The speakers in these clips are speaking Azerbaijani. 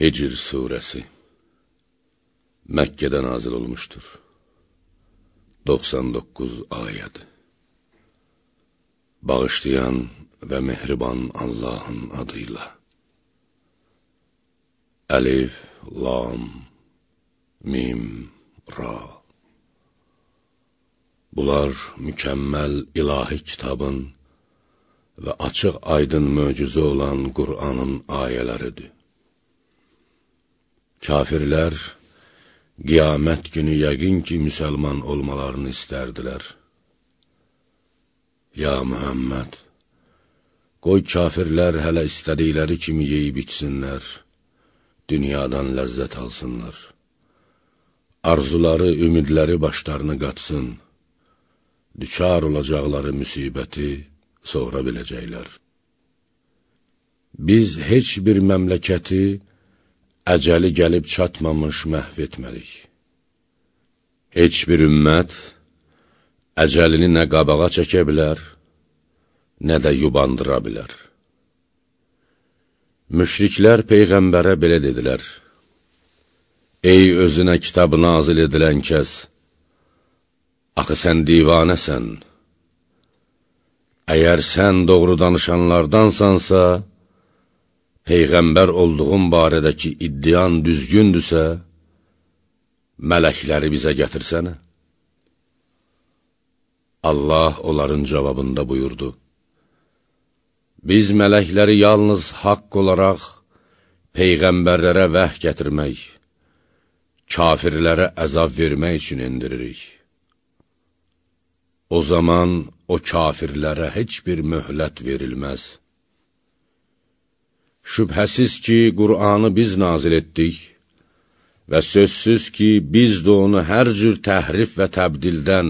Hicr Suresi Məkkədə nazil olmuşdur. 99 ayəd Bağışlayan və mehriban Allahın adıyla Əlif, Lam, Mim, Ra Bunlar mükəmməl ilahi kitabın və açıq aydın möcüzə olan Qur'anın ayələridir. Kafirlər qiyamət günü yəqin ki, müsəlman olmalarını istərdilər. Ya Mühəmməd, qoy kafirlər hələ istədikləri kimi yeyib içsinlər, dünyadan ləzzət alsınlar. Arzuları, ümidləri başlarını qatsın, dükar olacaqları müsibəti sonra biləcəklər. Biz heç bir məmləkəti, əcəli gəlib çatmamış məhv etmərik. Heç bir ümmət əcəlini nə qabağa çəkə bilər, nə də yubandıra bilər. Müşriklər Peyğəmbərə belə dedilər, Ey özünə kitab nazil edilən kəs, axı sən divanəsən, əgər sən doğru danışanlardansansa, Peyğəmbər olduğun barədəki iddian düzgündürsə, mələkləri bizə gətirsənə. Allah onların cavabında buyurdu, Biz mələkləri yalnız haqq olaraq Peyğəmbərlərə vəh gətirmək, kafirlərə əzab vermək üçün indiririk. O zaman o kafirlərə heç bir möhlət verilməz. Şübhəsiz ki, Qur'anı biz nazil etdik və sözsüz ki, biz də onu hər cür təhrif və təbdildən,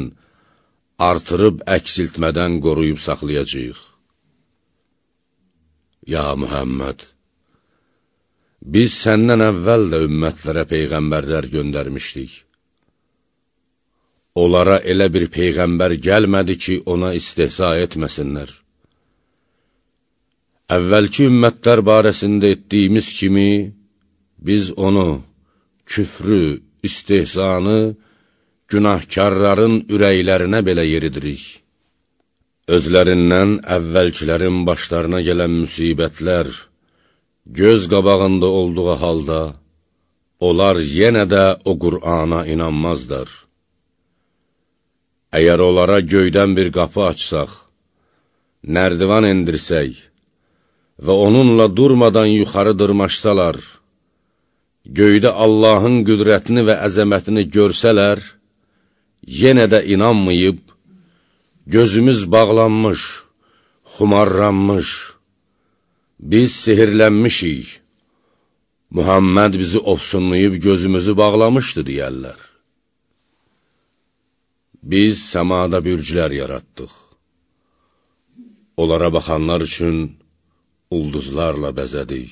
artırıb əksiltmədən qoruyub saxlayacaq. Ya Mühəmməd, biz səndən əvvəl də ümmətlərə peyğəmbərlər göndərmişdik. Onlara elə bir peyğəmbər gəlmədi ki, ona istehza etməsinlər. Əvvəlki ümmətlər barəsində etdiyimiz kimi, biz onu, küfrü, istehzanı, günahkarların ürəklərinə belə yeridirik. Özlərindən əvvəlkilərin başlarına gələn müsibətlər, göz qabağında olduğu halda, onlar yenə də o Qur'ana inanmazlar. Əgər onlara göydən bir qapı açsaq, nərdivan endirsək, və onunla durmadan yuxarı dırmaşsalar, göydə Allahın qüdrətini və əzəmətini görsələr, yenə də inanmayıb, gözümüz bağlanmış, xumarlanmış, biz sehirlənmişik, Muhammed bizi ofsunlayıb gözümüzü bağlamışdı, deyərlər. Biz səmada bürclər yaratdıq. Onlara baxanlar üçün ulduzlarla bəzədik.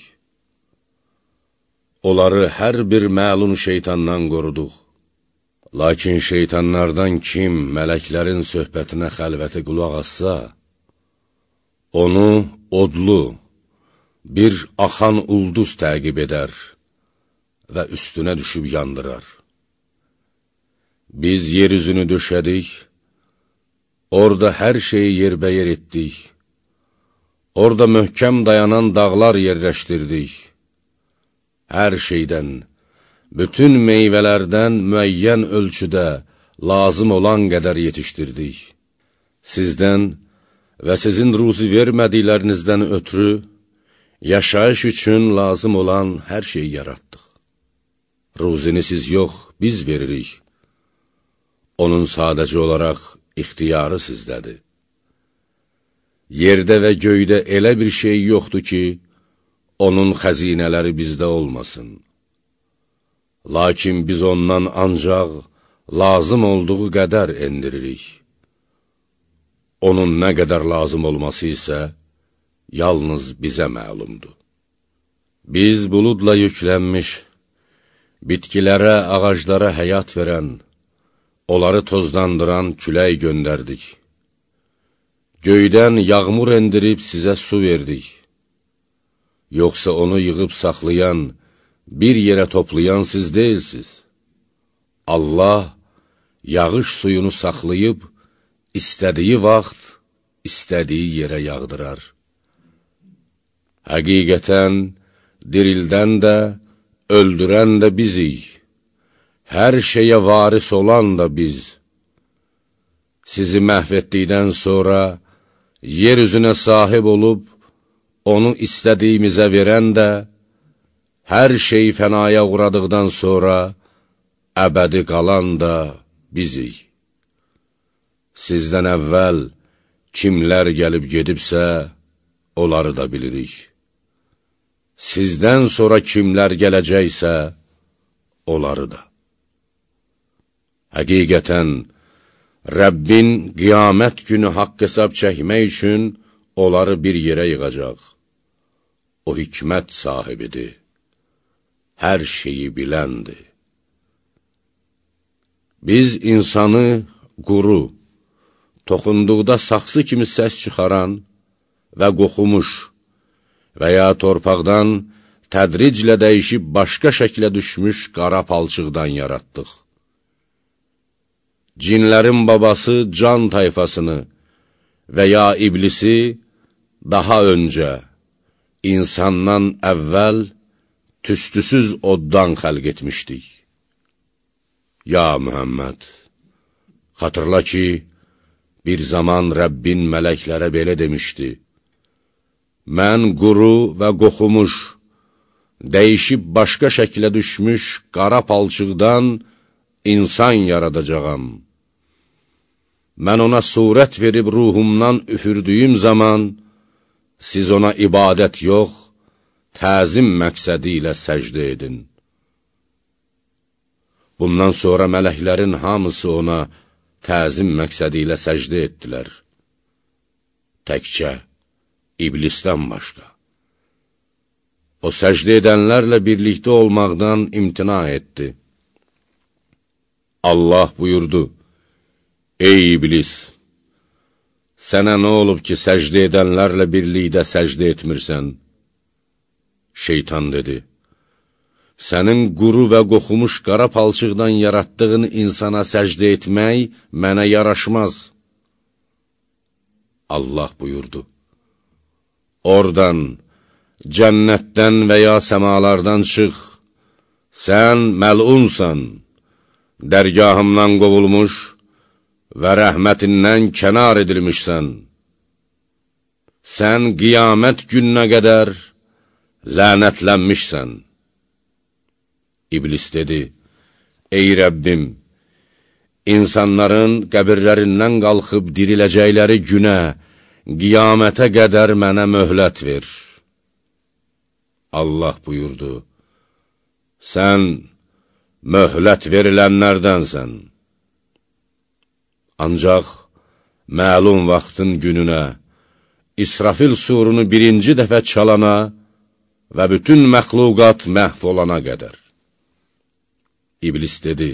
Onları hər bir məlun şeytandan qoruduq. Lakin şeytanlardan kim mələklərin söhbətinə xəlvəti qulaq assa, onu odlu, bir axan ulduz təqib edər və üstünə düşüb yandırar. Biz yer üzünü döşədik, orada hər şeyi yerbəyer etdik Orada möhkəm dayanan dağlar yerləşdirdik. Hər şeydən, bütün meyvələrdən müəyyən ölçüdə lazım olan qədər yetişdirdik. Sizdən və sizin ruzi vermədiklərinizdən ötürü, yaşayış üçün lazım olan hər şeyi yaratdıq. Ruzini siz yox, biz veririk. Onun sadəcə olaraq ixtiyarı sizdədir. Yerdə və göydə elə bir şey yoxdur ki, onun xəzinələri bizdə olmasın. Lakin biz ondan ancaq lazım olduğu qədər endiririk. Onun nə qədər lazım olması isə yalnız bizə məlumdur. Biz buludla yüklənmiş, bitkilərə, ağaclara həyat verən, onları tozdandıran külək göndərdik. Göydən yağmur endirib sizə su verdik. Yoxsa onu yığıb saxlayan, bir yerə toplayan siz deyilsiz. Allah yağış suyunu saxlayıb, istədiyi vaxt, istədiyi yerə yağdırar. Həqiqətən, dirildən də, öldürən də bizik. Hər şeyə varis olan da biz. Sizi məhv etdikdən sonra, yer üzünə sahib olub, onu istədiyimizə verən də, hər şey fənaya uğradıqdan sonra, əbədi qalan da bizik. Sizdən əvvəl kimlər gəlib gedibsə, onları da bilirik. Sizdən sonra kimlər gələcəksə, onları da. Həqiqətən, Rəbbin qiyamət günü haqq hesab çəkmək üçün onları bir yerə yığacaq. O hikmət sahibidir, hər şeyi biləndir. Biz insanı quru, toxunduqda saxsı kimi səs çıxaran və qoxumuş və ya torpaqdan tədriclə dəyişib başqa şəklə düşmüş qara palçıqdan yaratdıq. Cinlərin babası can tayfasını və ya iblisi daha öncə, insandan əvvəl tüstüsüz oddan xəlq etmişdik. Ya Mühəmməd, xatırla ki, bir zaman Rəbbin mələklərə belə demişdi, Mən quru və qoxumuş, dəyişib başqa şəklə düşmüş qara palçıqdan insan yaradacağam. Mən ona surət verib ruhumdan üfürdüyüm zaman, siz ona ibadət yox, təzim məqsədi ilə səcdə edin. Bundan sonra mələklərin hamısı ona təzim məqsədi ilə səcdə etdilər. Təkcə iblisdən başqa. O səcdə edənlərlə birlikdə olmaqdan imtina etdi. Allah buyurdu, Ey iblis! Sənə nə olub ki, səcdə edənlərlə birlikdə səcdə etmirsən? Şeytan dedi, Sənin quru və qoxumuş qara palçıqdan yaratdığın insana səcdə etmək mənə yaraşmaz. Allah buyurdu, Oradan, cənnətdən və ya səmalardan çıx, sən məlunsan, dərgahımdan qovulmuş və rəhmətindən kənar edilmişsən. Sən qiyamət gününə qədər lənətlənmişsən. İblis dedi, Ey Rəbbim, insanların qəbirlərindən qalxıb diriləcəkləri günə, qiyamətə qədər mənə möhlət ver. Allah buyurdu, sən möhlət verilənlərdənsən. Ancaq məlum vaxtın gününə, İsrafil surunu birinci dəfə çalana və bütün məxluqat məhv olana qədər. İblis dedi,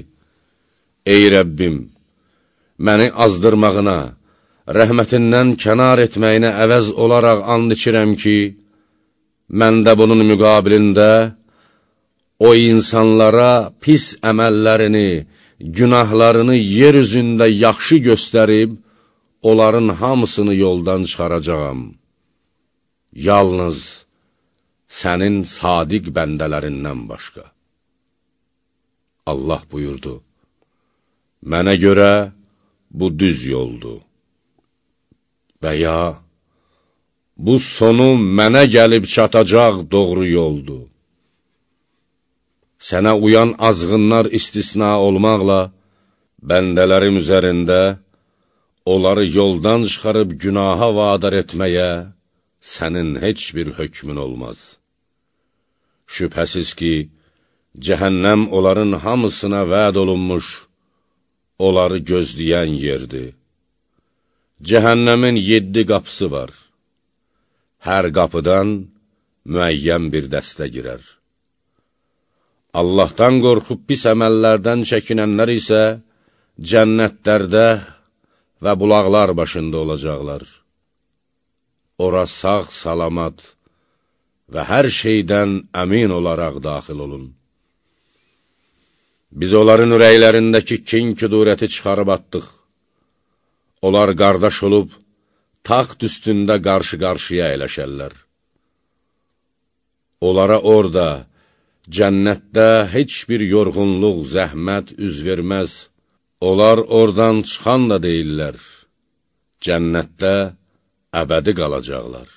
Ey Rəbbim, məni azdırmağına, rəhmətindən kənar etməyinə əvəz olaraq and içirəm ki, mən də bunun müqabilində o insanlara pis əməllərini, günahlarını yer üzündə yaxşı göstərib, onların hamısını yoldan çıxaracağam. Yalnız sənin sadiq bəndələrindən başqa. Allah buyurdu, Mənə görə bu düz yoldur. Və ya, bu sonu mənə gəlib çatacaq doğru yoldur. Sənə uyan azğınlar istisna olmaqla, bəndələrim üzərində, onları yoldan çıxarıb günaha vadar etməyə, sənin heç bir hökmün olmaz. Şübhəsiz ki, cəhənnəm onların hamısına vəd olunmuş, onları gözləyən yerdir. Cəhənnəmin yeddi qapısı var. Hər qapıdan müəyyən bir dəstə girər. Allahdan qorxub pis əməllərdən çəkinənlər isə cənnətlərdə və bulaqlar başında olacaqlar. Ora sağ, salamat və hər şeydən əmin olaraq daxil olun. Biz onların ürəklərindəki kin küdurəti çıxarıb attıq. Onlar qardaş olub, taxt üstündə qarşı-qarşıya eləşərlər. Onlara orada, cənnətdə heç bir yorğunluq, zəhmət üz verməz. Onlar oradan çıxan da deyirlər, cənnətdə əbədi qalacaqlar.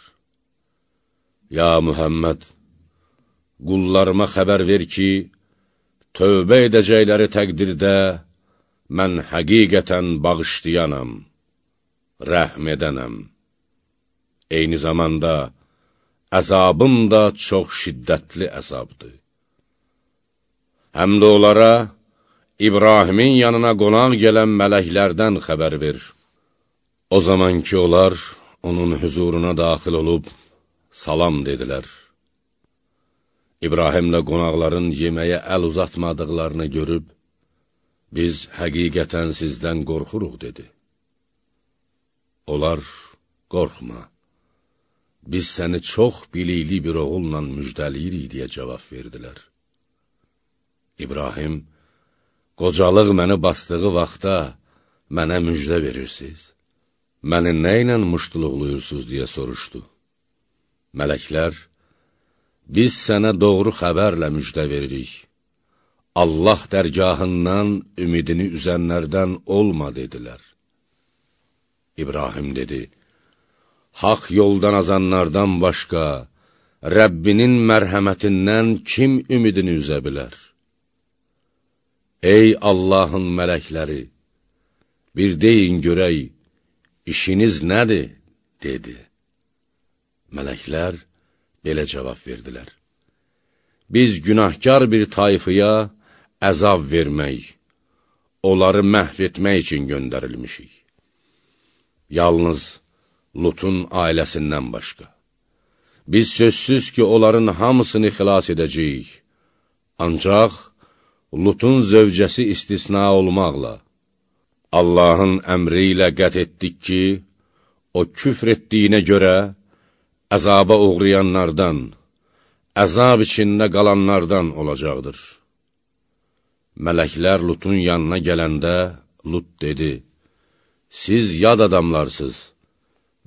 Ya Mühəmməd, qullarıma xəbər ver ki, tövbə edəcəkləri təqdirdə mən həqiqətən bağışlayanam, rəhm edənəm. Eyni zamanda əzabım da çox şiddətli əzabdır. Həm də onlara İbrahimin yanına qonaq gələn mələklərdən xəbər ver. O zaman ki, onlar onun hüzuruna daxil olub, salam dedilər. İbrahimlə qonaqların yeməyə əl uzatmadıqlarını görüb, biz həqiqətən sizdən qorxuruq, dedi. Onlar, qorxma, biz səni çox bilikli bir oğulla müjdəliyirik, deyə cavab verdilər. İbrahim, qocalıq məni basdığı vaxtda mənə müjdə verirsiniz. Məni nə ilə muştuluqluyursunuz, deyə soruşdu. Mələklər, biz sənə doğru xəbərlə müjdə veririk. Allah dərgahından ümidini üzənlərdən olma, dedilər. İbrahim dedi, Haq yoldan azanlardan başqa, Rəbbinin mərhəmətindən kim ümidini üzə bilər? Ey Allahın mələkləri! Bir deyin görək, işiniz nədir? dedi. Mələklər belə cavab verdilər. Biz günahkar bir tayfıya əzab vermək, onları məhv etmək üçün göndərilmişik. Yalnız Lutun ailəsindən başqa. Biz sözsüz ki, onların hamısını xilas edəcəyik. Ancaq Lutun zövcəsi istisna olmaqla, Allahın əmri ilə qət etdik ki, o küfr etdiyinə görə, əzaba uğrayanlardan, əzab içində qalanlardan olacaqdır. Mələklər Lutun yanına gələndə, Lut dedi, Siz yad adamlarsınız,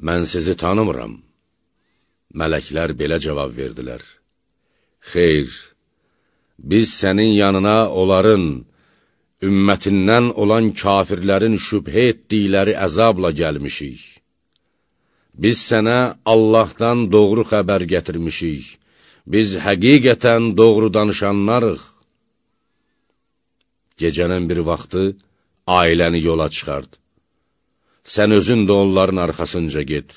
mən sizi tanımıram. Mələklər belə cavab verdilər, Xeyr, biz sənin yanına onların, ümmətindən olan kafirlərin şübhə etdikləri əzabla gəlmişik. Biz sənə Allahdan doğru xəbər gətirmişik. Biz həqiqətən doğru danışanlarıq. Gecənin bir vaxtı ailəni yola çıxart. Sən özün də onların arxasınca get.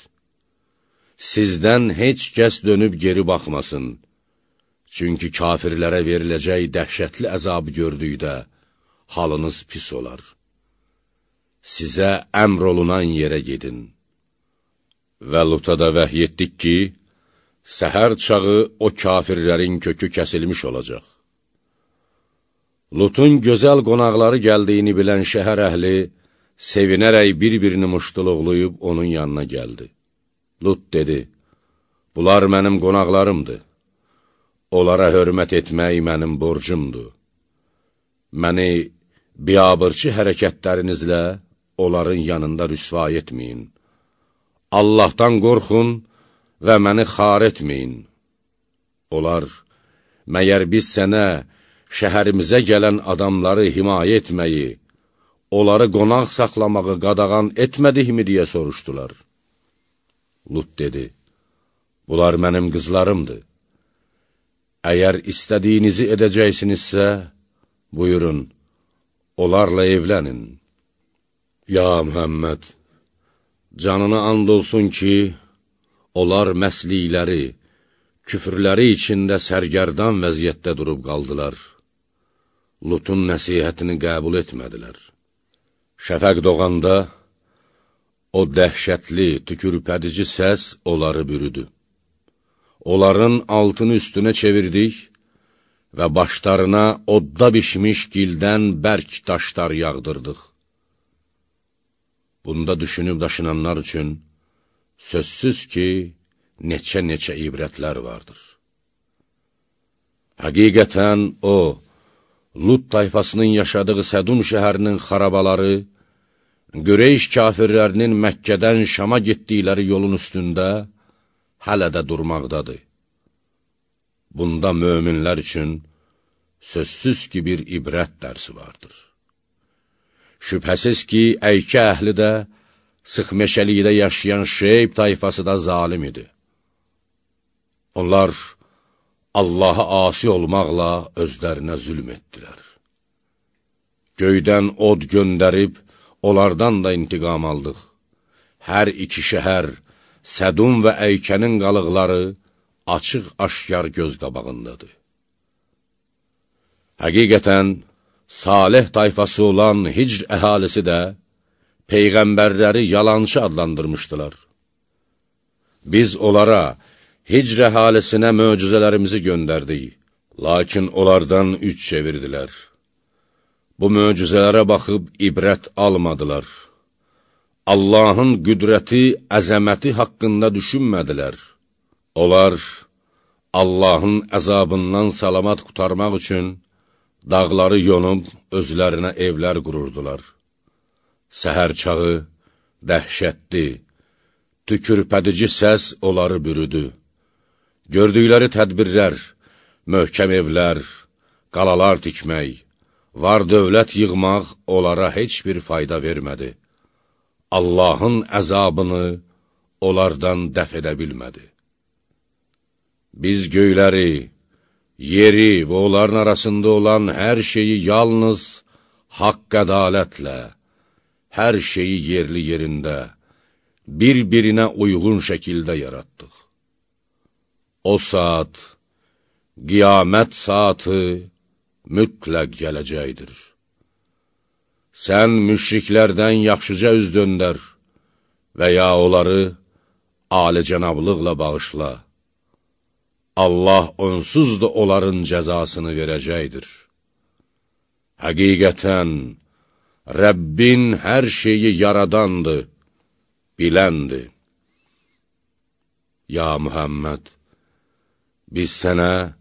Sizdən heç kəs dönüb geri baxmasın. Çünki kafirlərə veriləcək dəhşətli əzabı gördükdə halınız pis olar. Sizə əmr olunan yerə gedin. Və Luta da vəhy etdik ki, səhər çağı o kafirlərin kökü kəsilmiş olacaq. Lutun gözəl qonaqları gəldiyini bilən şəhər əhli sevinərək bir-birini muştuluqlayıb onun yanına gəldi. Lut dedi, bunlar mənim qonaqlarımdır. Onlara hörmət etmək mənim borcumdur. Məni biabırçı hərəkətlərinizlə onların yanında rüsva etməyin. Allahdan qorxun və məni xar etməyin. Onlar, məyər biz sənə şəhərimizə gələn adamları himayə etməyi, onları qonaq saxlamağı qadağan etmədikmi deyə soruşdular. Lut dedi, bunlar mənim qızlarımdır. Əgər istədiyinizi edəcəksinizsə, buyurun, onlarla evlənin. Ya Mühəmməd, canına and olsun ki, onlar məslikləri, küfrləri içində sərgərdan vəziyyətdə durub qaldılar. Lutun nəsihətini qəbul etmədilər. Şəfəq doğanda, o dəhşətli, tükürpədici səs onları bürüdü. Onların altını üstünə çevirdik və başlarına odda bişmiş gildən bərk daşlar yağdırdıq. Bunda düşünüb daşınanlar üçün sözsüz ki, neçə-neçə ibrətlər vardır. Həqiqətən o, Lut tayfasının yaşadığı Sədun şəhərinin xarabaları, Qüreyş kafirlərinin Məkkədən Şama getdikləri yolun üstündə hələ də durmaqdadır. Bunda möminlər üçün sözsüz ki, bir ibrət dərsi vardır. Şübhəsiz ki, əykə əhli də, sıx meşəlikdə yaşayan Şeyb tayfası da zalim idi. Onlar Allaha asi olmaqla özlərinə zülm etdilər. Göydən od göndərib, onlardan da intiqam aldıq. Hər iki şəhər, Sədun və Əykənin qalıqları açıq-aşkar göz qabağındadır. Həqiqətən, Salih tayfası olan Hicr əhalisi də Peyğəmbərləri yalançı adlandırmışdılar. Biz onlara, Hicr əhalisinə möcüzələrimizi göndərdik, lakin onlardan üç çevirdilər. Bu möcüzələrə baxıb ibrət almadılar. Allahın qüdrəti, əzəməti haqqında düşünmədilər. Onlar Allahın əzabından salamat qutarmaq üçün dağları yonub özlərinə evlər qururdular. Səhər çağı dəhşətli, tükürpədici səs onları bürüdü. Gördükləri tədbirlər, möhkəm evlər, qalalar tikmək, var dövlət yığmaq onlara heç bir fayda vermədi. Allahın əzabını onlardan dəf edə bilmədi. Biz göyləri, yeri və onların arasında olan hər şeyi yalnız haqq ədalətlə, hər şeyi yerli yerində, bir-birinə uyğun şəkildə yaratdıq. O saat, qiyamət saatı mütləq gələcəkdir. Sən müşriklərdən yaxşıca üz döndər və ya onları alicənablıqla bağışla. Allah onsuz da onların cəzasını verəcəkdir. Həqiqətən, Rəbbin hər şeyi yaradandır, biləndir. Ya Mühəmməd, biz sənə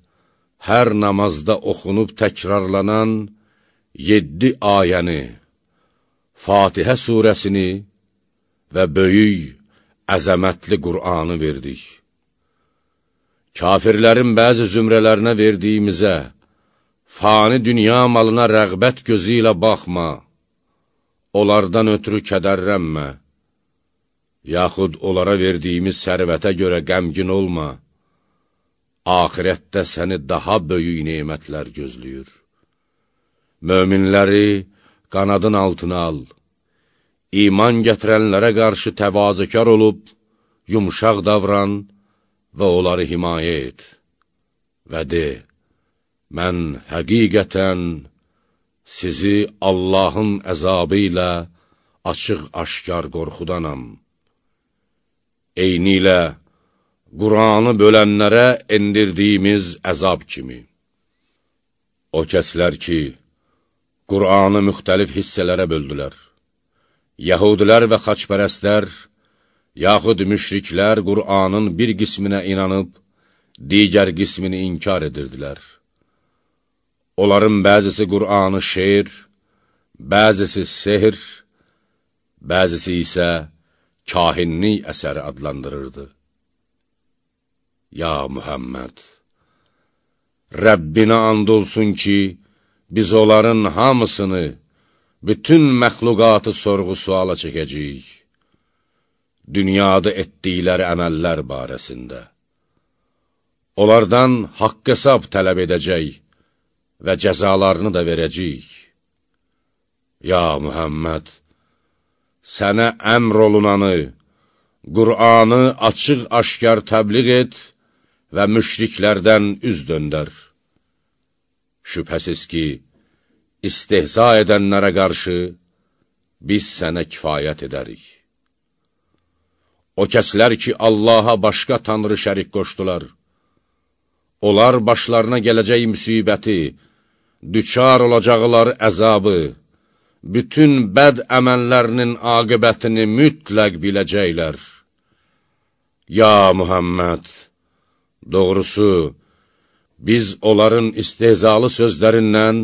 hər namazda oxunub təkrarlanan yeddi ayəni, Fatihə surəsini və böyük, əzəmətli Qur'anı verdik. Kafirlərin bəzi zümrələrinə verdiyimizə, fani dünya malına rəğbət gözü ilə baxma, onlardan ötürü kədərrənmə, yaxud onlara verdiyimiz sərvətə görə qəmgin olma, axirətdə səni daha böyük neymətlər gözləyir. Möminləri qanadın altına al, iman gətirənlərə qarşı təvazökar olub, yumşaq davran və onları himayə et. Və de, mən həqiqətən sizi Allahın əzabı ilə açıq-aşkar qorxudanam. Eyni ilə, Quranı bölənlərə endirdiyimiz əzab kimi. O kəslər ki, Quranı müxtəlif hissələrə böldülər. Yəhudilər və xaçpərəstlər, yaxud müşriklər Qur'anın bir qisminə inanıb, digər qismini inkar edirdilər. Onların bəzisi Qur'anı şeir, bəzisi sehr, bəzisi isə kahinlik əsəri adlandırırdı. Ya Mühəmməd, Rəbbinə and olsun ki, biz onların hamısını, bütün məxluqatı sorğu-suala çəkəcəyik, dünyada etdikləri əməllər barəsində. Onlardan haqq hesab tələb edəcək və cəzalarını da verəcəyik. Ya Mühəmməd, sənə əmr olunanı, Qur'anı açıq-aşkar təbliğ et və müşriklərdən üz döndər. Şübhəsiz ki, istehza edənlərə qarşı biz sənə kifayət edərik. O kəslər ki, Allaha başqa tanrı şərik qoşdular, onlar başlarına gələcək müsibəti, düçar olacaqları əzabı, bütün bəd əməllərinin aqibətini mütləq biləcəklər. Ya Muhammed! Doğrusu, Biz onların istehzalı sözlərindən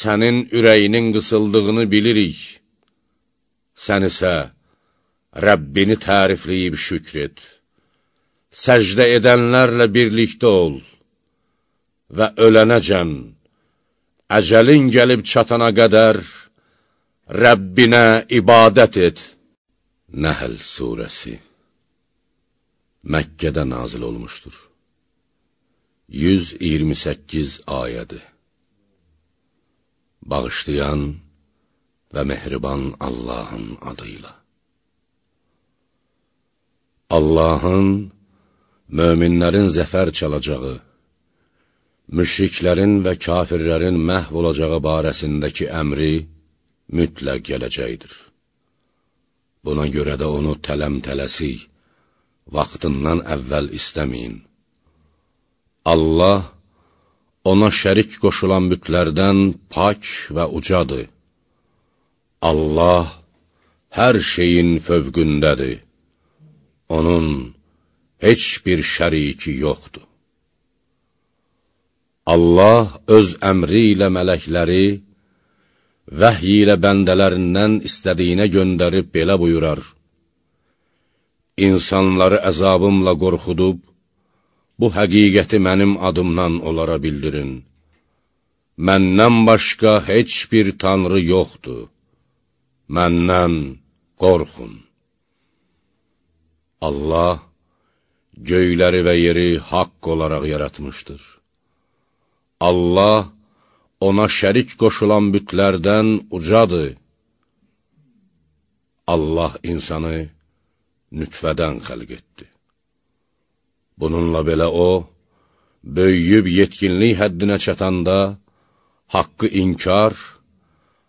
sənin ürəyinin qısıldığını bilirik. Sən isə Rəbbini tərifləyib şükr et. Səcdə edənlərlə birlikdə ol və ölənəcən, əcəlin gəlib çatana qədər Rəbbinə ibadət et. Nəhl surəsi Məkkədə nazil olmuşdur. 128 ayədir. Bağışlayan və mehriban Allahın adıyla. Allahın möminlərin zəfər çalacağı, müşriklərin və kafirlərin məhv olacağı barəsindəki əmri mütləq gələcəkdir. Buna görə də onu tələm-tələsik, vaxtından əvvəl istəməyin. Allah ona şərik qoşulan bütlərdən pak və ucadır. Allah hər şeyin fövqündədir. Onun heç bir şəriki yoxdur. Allah öz əmri ilə mələkləri, vəhy ilə bəndələrindən istədiyinə göndərib belə buyurar. İnsanları əzabımla qorxudub, bu həqiqəti mənim adımdan onlara bildirin. Məndən başqa heç bir tanrı yoxdur. Məndən qorxun. Allah göyləri və yeri haqq olaraq yaratmışdır. Allah ona şərik qoşulan bütlərdən ucadır. Allah insanı nütfədən xəlq etdi. Bununla belə o, böyüyüb yetkinlik həddinə çatanda, haqqı inkar,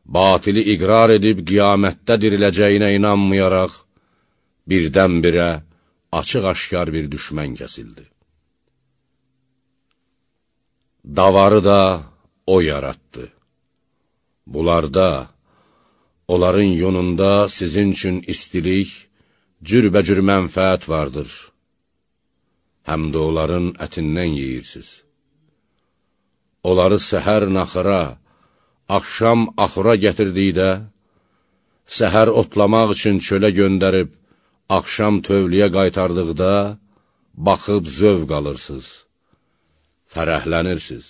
batili iqrar edib qiyamətdə diriləcəyinə inanmayaraq, birdən-birə açıq-aşkar bir düşmən kəsildi. Davarı da o yaratdı. Bunlarda, onların yonunda sizin üçün istilik, cürbəcür mənfəət vardır. Həm də onların ətindən yeyirsiniz. Onları səhər naxıra, axşam axura gətirdikdə, səhər otlamaq üçün çölə göndərib, axşam tövliyə qaytardıqda, baxıb zövq alırsınız, fərəhlənirsiniz.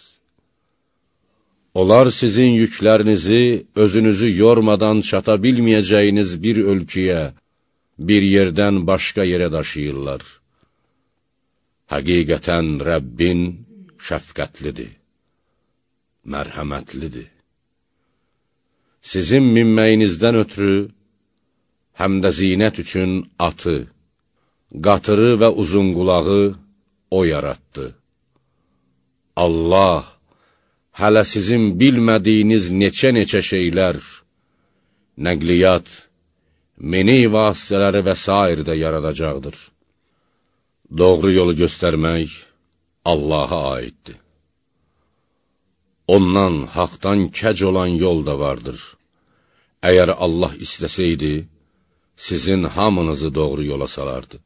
Onlar sizin yüklərinizi özünüzü yormadan çata bilməyəcəyiniz bir ölkəyə, bir yerdən başqa yerə daşıyırlar. Həqiqətən Rəbbin şəfqətlidir, mərhəmətlidir. Sizin minməyinizdən ötürü, həm də zinət üçün atı, qatırı və uzunqulağı O yaratdı. Allah hələ sizin bilmədiyiniz neçə-neçə şeylər, nəqliyyat, meni vasitələri və s. də yaradacaqdır. Doğru yolu göstərmək Allaha aiddir. Ondan, haqdan kəc olan yol da vardır. Əgər Allah istəsəydi, sizin hamınızı doğru yola salardı.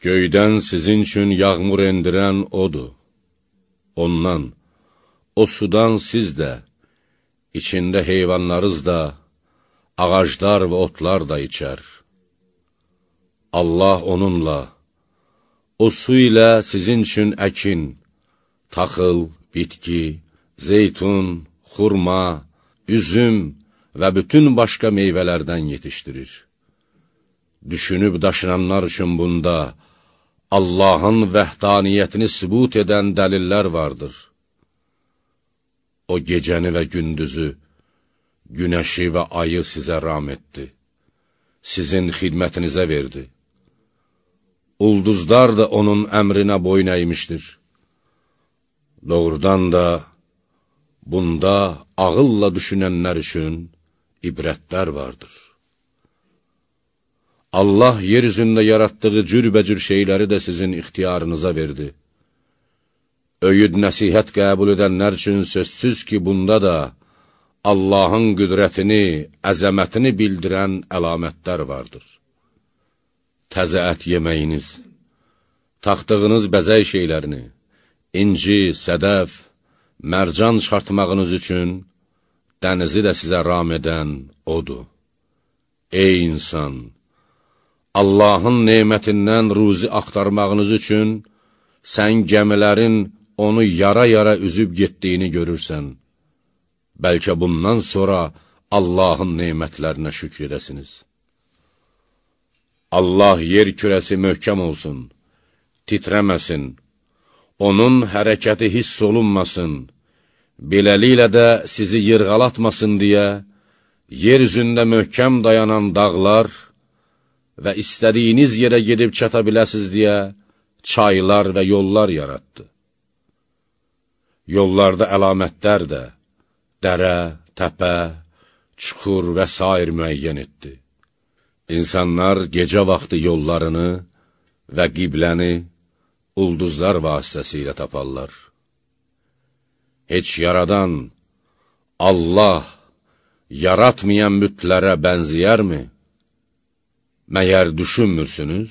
Göydən sizin üçün yağmur endirən odur. Ondan, o sudan siz də, içində heyvanlarız da, ağaclar və otlar da içər. Allah onunla, o su ilə sizin üçün əkin, taxıl, bitki, zeytun, xurma, üzüm və bütün başqa meyvələrdən yetişdirir. Düşünüb daşınanlar üçün bunda Allahın vəhdaniyyətini sübut edən dəlillər vardır. O gecəni və gündüzü, günəşi və ayı sizə ram etdi, sizin xidmətinizə verdi. Ulduzlar da onun əmrinə boyun əymişdir. Doğrudan da, bunda ağılla düşünənlər üçün ibrətlər vardır. Allah yer üzündə yaratdığı cürbəcür şeyləri də sizin ixtiyarınıza verdi. Öyüd nəsihət qəbul edənlər üçün sözsüz ki, bunda da, Allahın qüdrətini, əzəmətini bildirən əlamətlər vardır. Təzə ət yeməyiniz, taxtığınız bəzək şeylərini, inci, sədəf, mərcan çıxartmağınız üçün dənizi də sizə ram edən odur. Ey insan! Allahın nemətindən ruzi axtarmağınız üçün sən gəmilərin onu yara-yara üzüb getdiyini görürsən. Bəlkə bundan sonra Allahın nemətlərinə şükr edəsiniz. Allah yer kürəsi möhkəm olsun, titrəməsin, onun hərəkəti hiss olunmasın, beləliklə də sizi yırğalatmasın deyə, yer üzündə möhkəm dayanan dağlar və istədiyiniz yerə gedib çata biləsiz deyə çaylar və yollar yaratdı. Yollarda əlamətlər də, dərə, təpə, çuxur və s. müəyyən etdi. İnsanlar gecə vaxtı yollarını və qibləni ulduzlar vasitəsilə taparlar. Heç yaradan Allah yaratmayan mütlərə bənziyərmi? Məyər düşünmürsünüz?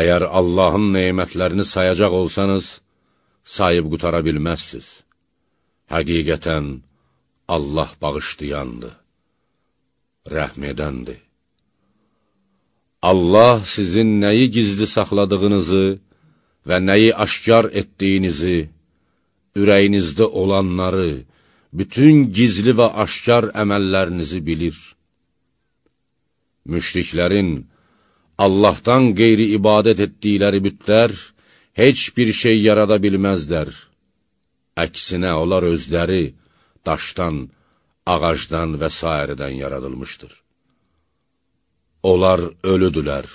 Əgər Allahın neymətlərini sayacaq olsanız, sayıb qutara bilməzsiz. Həqiqətən, Allah bağışlayandır, rəhm edəndir. Allah sizin nəyi gizli saxladığınızı və nəyi aşkar etdiyinizi, ürəyinizdə olanları, bütün gizli və aşkar əməllərinizi bilir. Müşriklərin, Allahdan qeyri ibadət etdikləri bütlər heç bir şey yarada bilməzlər. Əksinə, onlar özləri daşdan, ağacdan və s. yaradılmışdır. Onlar ölüdülər,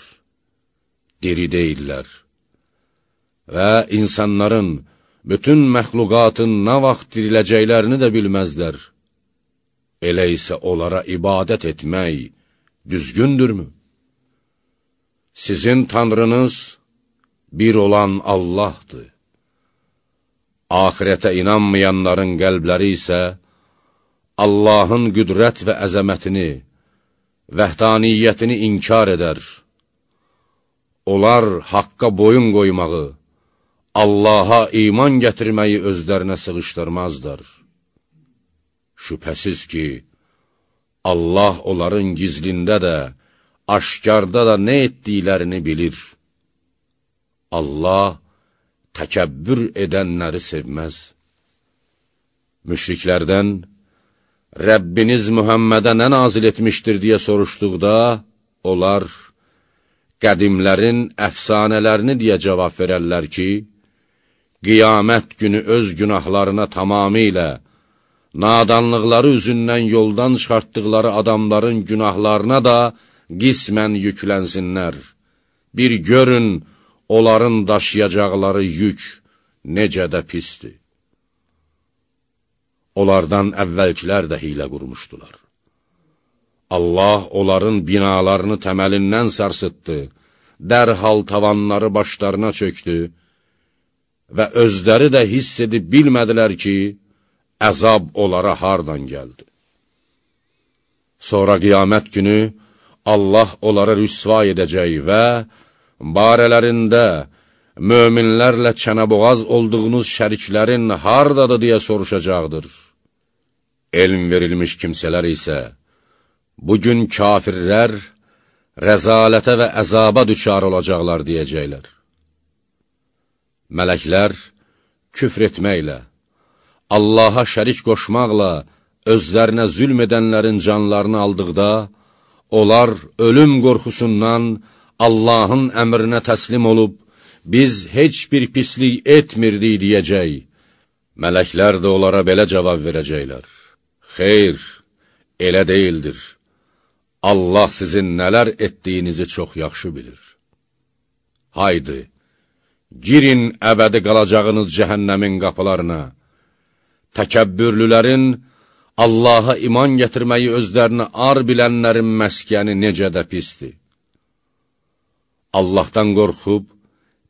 diri deyirlər və insanların, bütün məxluqatın nə vaxt diriləcəklərini də bilməzlər. Elə isə onlara ibadət etmək düzgündürmü? Sizin tanrınız bir olan Allahdır. Ahirətə inanmayanların qəlbləri isə Allahın qüdrət və əzəmətini, vəhdaniyyətini inkar edər. Onlar haqqa boyun qoymağı, Allaha iman gətirməyi özlərinə sığışdırmazlar. Şübhəsiz ki, Allah onların gizlində də, aşkarda da nə etdiklərini bilir. Allah təkəbbür edənləri sevməz. Müşriklərdən, Rəbbiniz Mühəmmədə nə nazil etmişdir deyə soruşduqda, onlar qədimlərin əfsanələrini deyə cavab verərlər ki, qiyamət günü öz günahlarına tamamilə, nadanlıqları üzündən yoldan çıxartdıqları adamların günahlarına da qismən yüklənsinlər. Bir görün, onların daşıyacaqları yük necə də pisdir. Onlardan əvvəlkilər də hilə qurmuşdular. Allah onların binalarını təməlindən sarsıtdı, dərhal tavanları başlarına çöktü və özləri də hiss edib bilmədilər ki, əzab onlara hardan gəldi. Sonra qiyamət günü Allah onları rüsva edəcək və barələrində möminlərlə çənəboğaz olduğunuz şəriklərin hardadır deyə soruşacaqdır. Elm verilmiş kimsələr isə, bugün kafirlər rəzalətə və əzaba düçar olacaqlar deyəcəklər. Mələklər küfr etməklə, Allaha şərik qoşmaqla özlərinə zülm edənlərin canlarını aldıqda, onlar ölüm qorxusundan Allahın əmrinə təslim olub, biz heç bir pislik etmirdik deyəcək. Mələklər də onlara belə cavab verəcəklər. Xeyr, elə deyildir. Allah sizin nələr etdiyinizi çox yaxşı bilir. Haydi, girin əbədi qalacağınız cəhənnəmin qapılarına. Təkəbbürlülərin, Allaha iman gətirməyi özlərini ar bilənlərin məskəni necə də pisdir. Allahdan qorxub,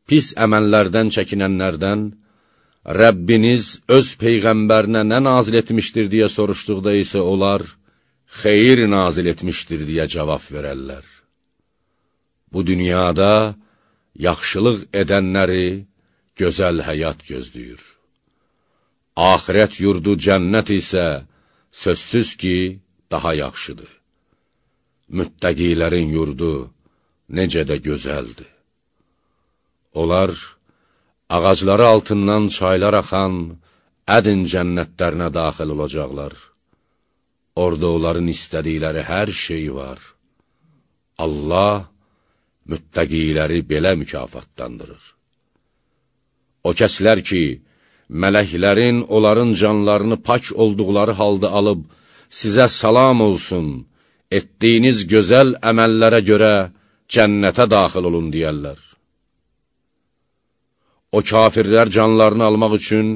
pis əməllərdən çəkinənlərdən, Rəbbiniz öz Peyğəmbərinə nə nazil etmişdir deyə soruşduqda isə onlar, xeyir nazil etmişdir deyə cavab verərlər. Bu dünyada yaxşılıq edənləri, gözəl həyat gözləyir. Ahirət yurdu cənnət isə sözsüz ki, daha yaxşıdır. Müttəqilərin yurdu necə də gözəldir. Onlar ağacları altından çaylar axan ədin cənnətlərinə daxil olacaqlar. Orada onların istədikləri hər şey var. Allah müttəqiləri belə mükafatlandırır. O kəslər ki, mələklərin onların canlarını pak olduqları halda alıb, sizə salam olsun, etdiyiniz gözəl əməllərə görə cənnətə daxil olun deyərlər. O kafirlər canlarını almaq üçün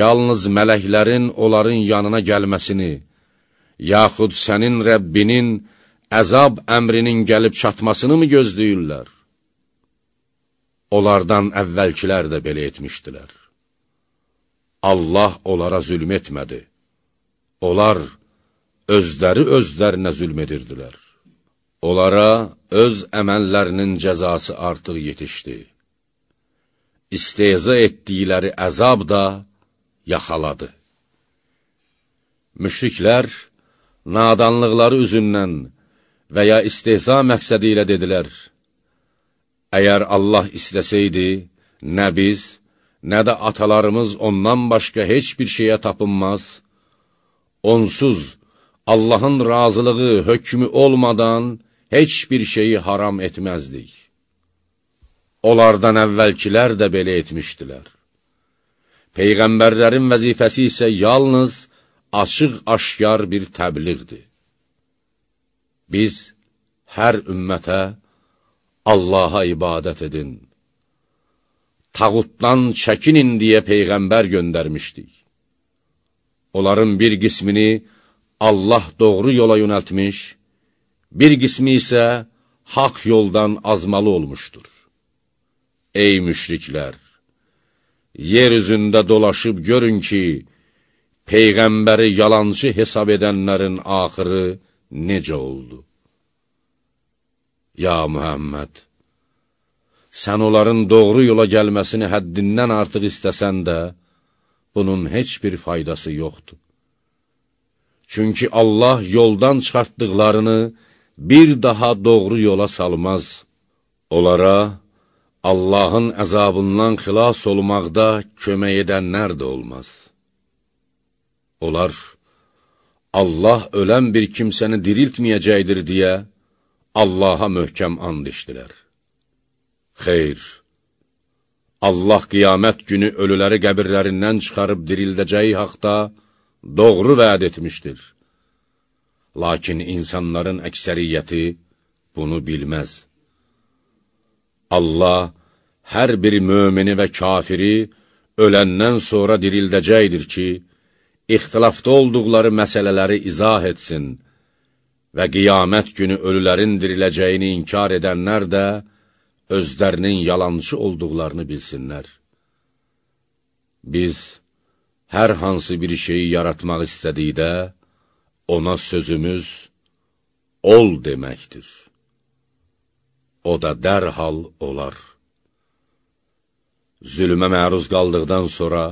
yalnız mələklərin onların yanına gəlməsini, yaxud sənin Rəbbinin əzab əmrinin gəlib çatmasını mı gözləyirlər? Onlardan əvvəlkilər də belə etmişdilər. Allah onlara zülm etmədi. Onlar özləri özlərinə zülm edirdilər. Onlara öz əməllərinin cəzası artıq yetişdi. İsteza etdikləri əzab da yaxaladı. Müşriklər nadanlıqları üzündən və ya istehza məqsədi ilə dedilər, Əgər Allah istəsəydi, nə biz, nə də atalarımız ondan başqa heç bir şeyə tapınmaz, onsuz Allahın razılığı, hökmü olmadan heç bir şeyi haram etməzdik. Onlardan əvvəlkilər də belə etmişdilər. Peyğəmbərlərin vəzifəsi isə yalnız açıq-aşkar bir təbliğdir. Biz hər ümmətə Allaha ibadət edin, tağutdan çəkinin deyə Peyğəmbər göndərmişdik. Onların bir qismini Allah doğru yola yönəltmiş, bir qismi isə haq yoldan azmalı olmuşdur. Ey müşriklər! Yer üzündə dolaşıb görün ki, Peyğəmbəri yalancı hesab edənlərin axırı necə oldu? Ya Mühəmməd, sən onların doğru yola gəlməsini həddindən artıq istəsən də, bunun heç bir faydası yoxdur. Çünki Allah yoldan çıxartdıqlarını bir daha doğru yola salmaz. Onlara Allahın əzabından xilas olmaqda kömək edənlər də olmaz. Onlar, Allah ölən bir kimsəni diriltməyəcəkdir deyə, Allaha möhkəm and içdilər. Xeyr, Allah qiyamət günü ölüləri qəbirlərindən çıxarıb dirildəcəyi haqda doğru vəd etmişdir. Lakin insanların əksəriyyəti bunu bilməz. Allah hər bir mömini və kafiri öləndən sonra dirildəcəkdir ki, ixtilafda olduqları məsələləri izah etsin və qiyamət günü ölülərin diriləcəyini inkar edənlər də özlərinin yalançı olduqlarını bilsinlər. Biz hər hansı bir şeyi yaratmaq istədikdə, ona sözümüz ol deməkdir. O da dərhal olar. Zülmə məruz qaldıqdan sonra,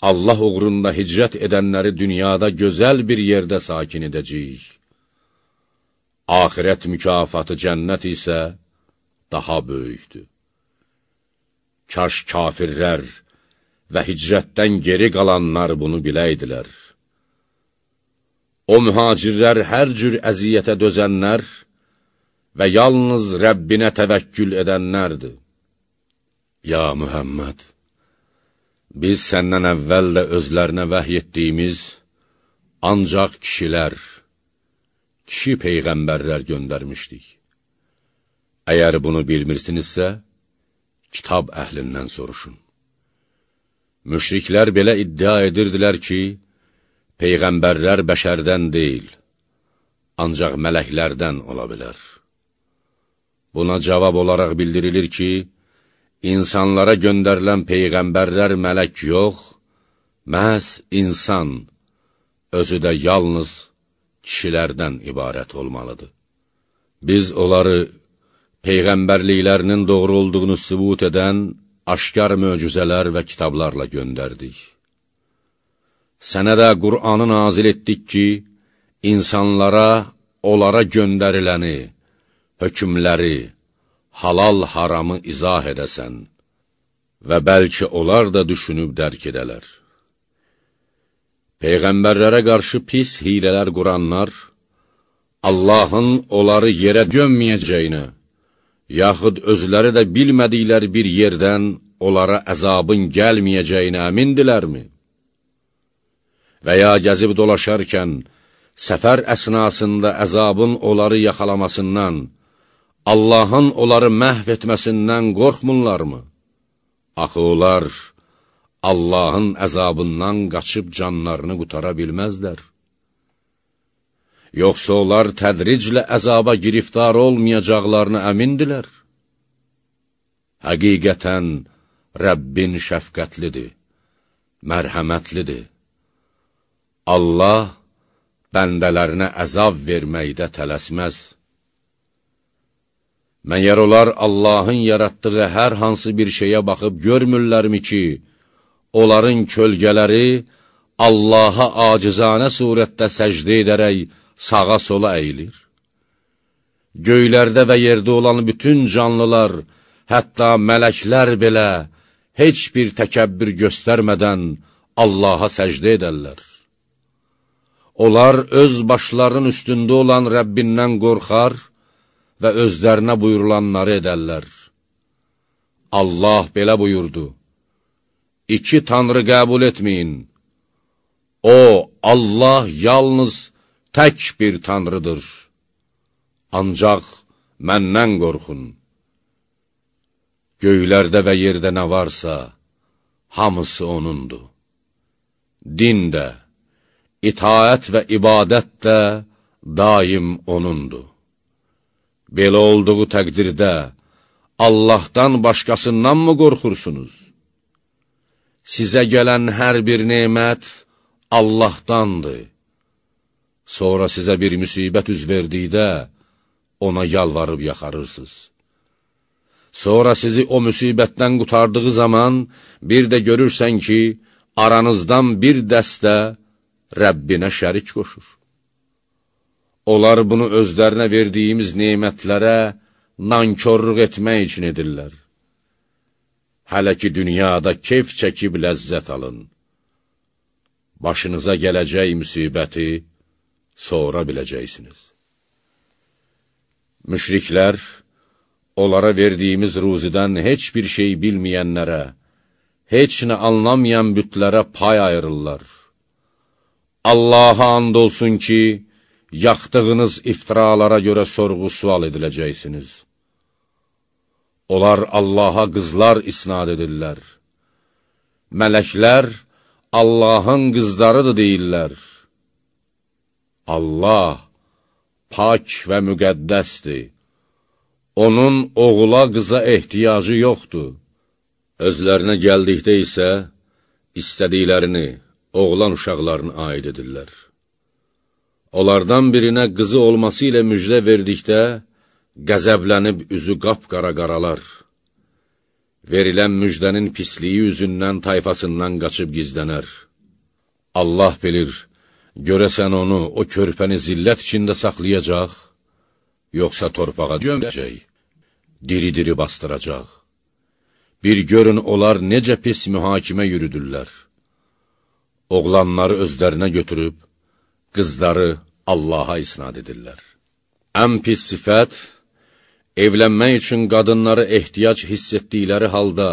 Allah uğrunda hicrət edənləri dünyada gözəl bir yerdə sakin edəcəyik. Ahirət mükafatı cənnət isə daha böyükdür. Kaş kafirlər və hicrətdən geri qalanlar bunu biləydilər. O mühacirlər hər cür əziyyətə dözənlər və yalnız Rəbbinə təvəkkül edənlərdir. Ya Mühəmməd, biz səndən əvvəl də özlərinə vəhy etdiyimiz ancaq kişilər, kişi peyğəmbərlər göndərmişdik. Əgər bunu bilmirsinizsə, kitab əhlindən soruşun. Müşriklər belə iddia edirdilər ki, Peyğəmbərlər bəşərdən deyil, ancaq mələklərdən ola bilər. Buna cavab olaraq bildirilir ki, insanlara göndərilən Peyğəmbərlər mələk yox, məhz insan, özü də yalnız kişilərdən ibarət olmalıdır. Biz onları Peyğəmbərliklərinin doğru olduğunu sübut edən aşkar möcüzələr və kitablarla göndərdik. Sənə də Qur'anı nazil etdik ki, insanlara, onlara göndəriləni, hökmləri, halal haramı izah edəsən və bəlkə onlar da düşünüb dərk edələr. Peyğəmbərlərə qarşı pis hilələr quranlar, Allahın onları yerə gömməyəcəyinə, yaxud özləri də bilmədikləri bir yerdən onlara əzabın gəlməyəcəyinə əmindilərmi? Və ya gəzib dolaşarkən, səfər əsnasında əzabın onları yaxalamasından, Allahın onları məhv etməsindən qorxmurlarmı? Axı onlar Allahın əzabından qaçıb canlarını qutara bilməzlər. Yoxsa onlar tədriclə əzaba giriftar olmayacaqlarını əmindilər? Həqiqətən, Rəbbin şəfqətlidir, mərhəmətlidir. Allah bəndələrinə əzab verməkdə tələsməz. Məyər onlar Allahın yaratdığı hər hansı bir şeyə baxıb görmürlərmi ki, onların kölgələri Allaha acizanə surətdə səcdə edərək sağa-sola əyilir? Göylərdə və yerdə olan bütün canlılar, hətta mələklər belə heç bir təkəbbür göstərmədən Allaha səcdə edərlər. Onlar öz başlarının üstündə olan Rəbbindən qorxar, və özlərinə buyurulanları edərlər. Allah belə buyurdu, İki tanrı qəbul etməyin, O, Allah yalnız tək bir tanrıdır, ancaq məndən qorxun. Göylərdə və yerdə nə varsa, hamısı O'nundur. Din də, itaət və ibadət də daim O'nundur. Belə olduğu təqdirdə Allahdan başqasından mı qorxursunuz? Sizə gələn hər bir nemət Allahdandır. Sonra sizə bir müsibət üz verdikdə, ona yalvarıb yaxarırsınız. Sonra sizi o müsibətdən qutardığı zaman, bir də görürsən ki, aranızdan bir dəstə Rəbbinə şərik qoşur. Onlar bunu özlərinə verdiyimiz nemətlərə nankörlük etmək üçün edirlər. Hələ ki, dünyada keyf çəkib ləzzət alın. Başınıza gələcək müsibəti sonra biləcəksiniz. Müşriklər, onlara verdiyimiz ruzidən heç bir şey bilməyənlərə, heç nə anlamayan bütlərə pay ayırırlar. Allaha and olsun ki, yaxdığınız iftiralara görə sorğu-sual ediləcəksiniz. Onlar Allaha qızlar isnad edirlər. Mələklər Allahın qızlarıdır deyirlər. Allah pak və müqəddəsdir. Onun oğula qıza ehtiyacı yoxdur. Özlərinə gəldikdə isə istədiklərini, oğlan uşaqlarını aid edirlər. Onlardan birinə qızı olması ilə müjdə verdikdə, qəzəblənib üzü qapqara qaralar. Verilən müjdənin pisliyi üzündən tayfasından qaçıb gizlənər. Allah bilir, görəsən onu, o körpəni zillət içində saxlayacaq, yoxsa torpağa göməcək, diri-diri bastıracaq. Bir görün, onlar necə pis mühakimə yürüdürlər. Oğlanları özlərinə götürüb, qızları Allaha isnad edirlər. Ən pis sifət, evlənmək üçün qadınları ehtiyac hiss etdikləri halda,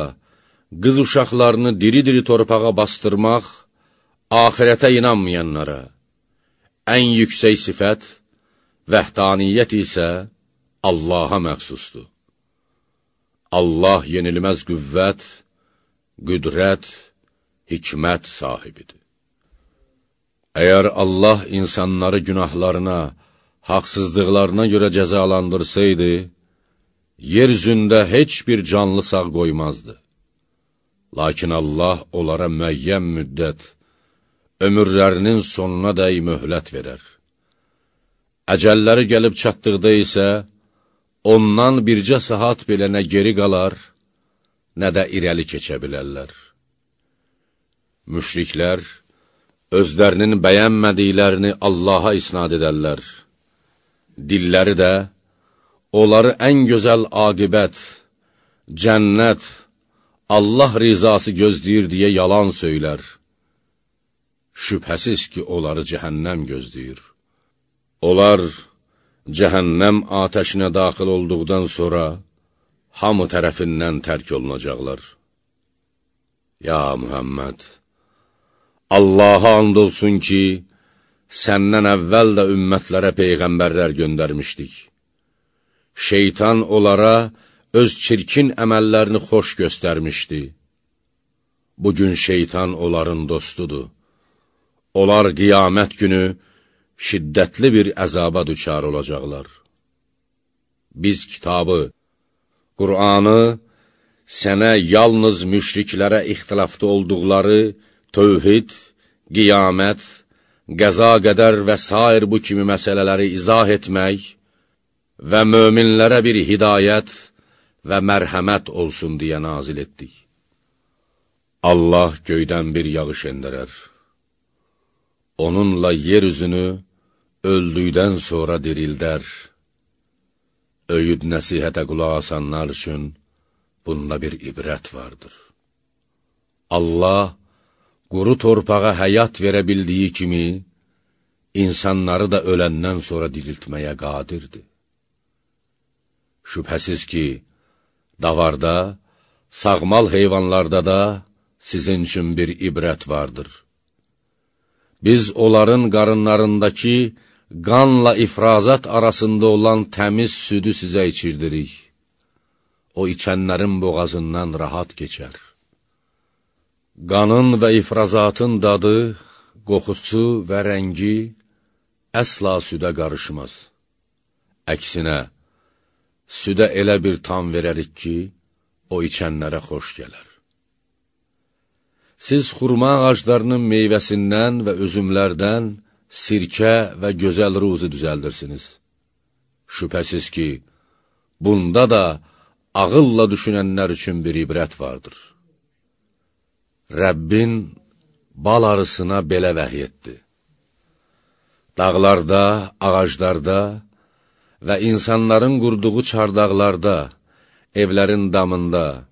qız uşaqlarını diri-diri torpağa bastırmaq, ahirətə inanmayanlara, ən yüksək sifət, vəhdaniyyət isə Allaha məxsusdur. Allah yenilməz qüvvət, qüdrət, hikmət sahibidir. Əgər Allah insanları günahlarına, haqsızlıqlarına görə cəzalandırsaydı, yer üzündə heç bir canlı sağ qoymazdı. Lakin Allah onlara müəyyən müddət, ömürlərinin sonuna dəy möhlət verər. Əcəlləri gəlib çatdıqda isə, ondan bircə saat belə nə geri qalar, nə də irəli keçə bilərlər. Müşriklər özlərinin bəyənmədiklərini Allaha isnad edərlər. Dilləri də onları ən gözəl aqibət, cənnət, Allah rizası gözləyir deyə yalan söylər. Şübhəsiz ki, onları cəhənnəm gözləyir. Onlar cəhənnəm atəşinə daxil olduqdan sonra hamı tərəfindən tərk olunacaqlar. Ya Mühəmməd, Allaha and olsun ki, səndən əvvəl də ümmətlərə peyğəmbərlər göndərmişdik. Şeytan onlara öz çirkin əməllərini xoş göstərmişdi. Bugün şeytan onların dostudur. Onlar qiyamət günü şiddətli bir əzaba düçar olacaqlar. Biz kitabı, Qur'anı sənə yalnız müşriklərə ixtilafda olduqları tövhid, qiyamət, qəza qədər və sair bu kimi məsələləri izah etmək və möminlərə bir hidayət və mərhəmət olsun deyə nazil etdik. Allah göydən bir yağış endirər. Onunla yer üzünü öldükdən sonra dirildər. Öyüd nəsihətə qulaq asanlar üçün bunda bir ibrət vardır. Allah quru torpağa həyat verə bildiyi kimi, insanları da öləndən sonra diriltməyə qadirdir. Şübhəsiz ki, davarda, sağmal heyvanlarda da sizin üçün bir ibrət vardır. Biz onların qarınlarındakı qanla ifrazat arasında olan təmiz südü sizə içirdirik. O içənlərin boğazından rahat keçər. Qanın və ifrazatın dadı, qoxusu və rəngi əsla südə qarışmaz. Əksinə, südə elə bir tam verərik ki, o içənlərə xoş gələr. Siz xurma ağaclarının meyvəsindən və üzümlərdən sirkə və gözəl ruzu düzəldirsiniz. Şübhəsiz ki, bunda da ağılla düşünənlər üçün bir ibrət vardır. Rəbbin bal arısına belə vəhy etdi. Dağlarda, ağaclarda və insanların qurduğu çardaqlarda, evlərin damında,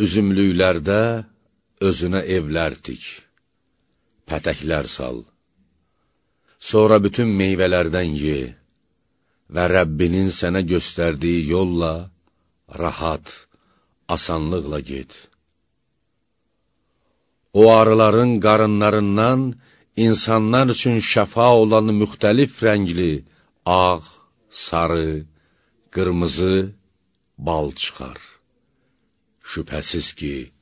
üzümlüklərdə özünə evlər tik, pətəklər sal. Sonra bütün meyvələrdən ye və Rəbbinin sənə göstərdiyi yolla rahat, asanlıqla get. O arıların qarınlarından insanlar üçün şəfa olan müxtəlif rəngli, ağ, sarı, qırmızı bal çıxar. Şübhəsiz ki,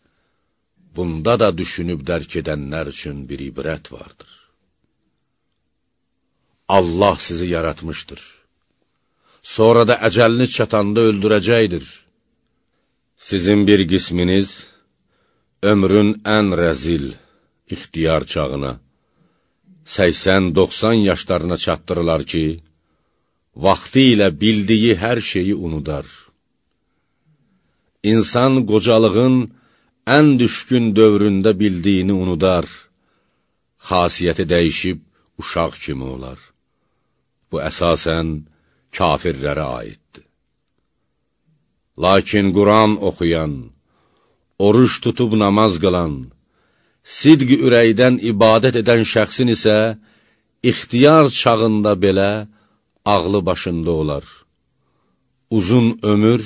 bunda da düşünüb dərk edənlər üçün bir ibrət vardır. Allah sizi yaratmışdır. Sonra da əcəlini çatanda öldürəcəkdir. Sizin bir qisminiz ömrün ən rəzil, ixtiyar çağına, 80-90 yaşlarına çatdırılar ki, vaxtı ilə bildiyi hər şeyi unudar. İnsan qocalığın ən düşkün dövründə bildiyini unudar, xasiyyəti dəyişib uşaq kimi olar. Bu əsasən kafirlərə aiddir. Lakin Quran oxuyan, oruç tutub namaz qılan, sidq ürəkdən ibadət edən şəxsin isə ixtiyar çağında belə ağlı başında olar. Uzun ömür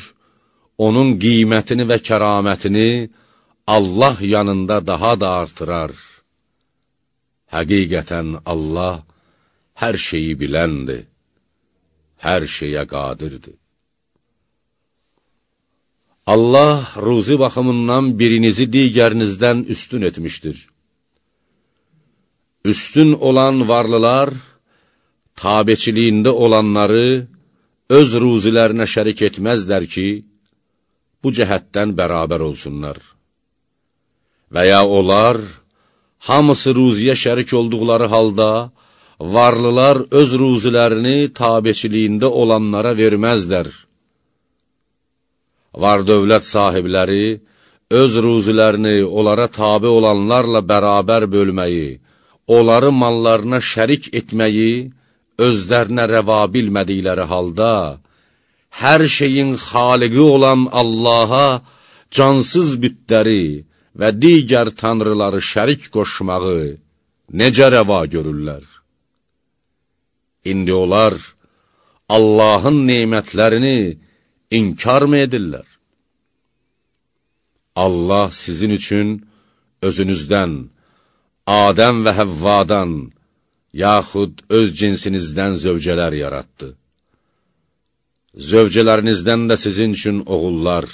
onun qiymətini və kəramətini Allah yanında daha da artırar. Həqiqətən Allah hər şeyi biləndir, hər şeyə qadirdir. Allah ruzi baxımından birinizi digərinizdən üstün etmişdir. Üstün olan varlılar, tabeçiliyində olanları öz ruzilərinə şərik etməzlər ki, bu cəhətdən bərabər olsunlar. Və ya onlar, hamısı ruziyə şərik olduqları halda, varlılar öz ruzilərini tabeçiliyində olanlara verməzlər. Var dövlət sahibləri öz ruzilərini onlara tabi olanlarla bərabər bölməyi, onları mallarına şərik etməyi özlərinə rəva bilmədikləri halda, hər şeyin xaliqi olan Allaha cansız bütləri və digər tanrıları şərik qoşmağı necə rəva görürlər? İndi onlar Allahın neymətlərini inkar mı edirlər? Allah sizin üçün özünüzdən, Adəm və Həvvadan, yaxud öz cinsinizdən zövcələr yaratdı. Zövcələrinizdən də sizin üçün oğullar,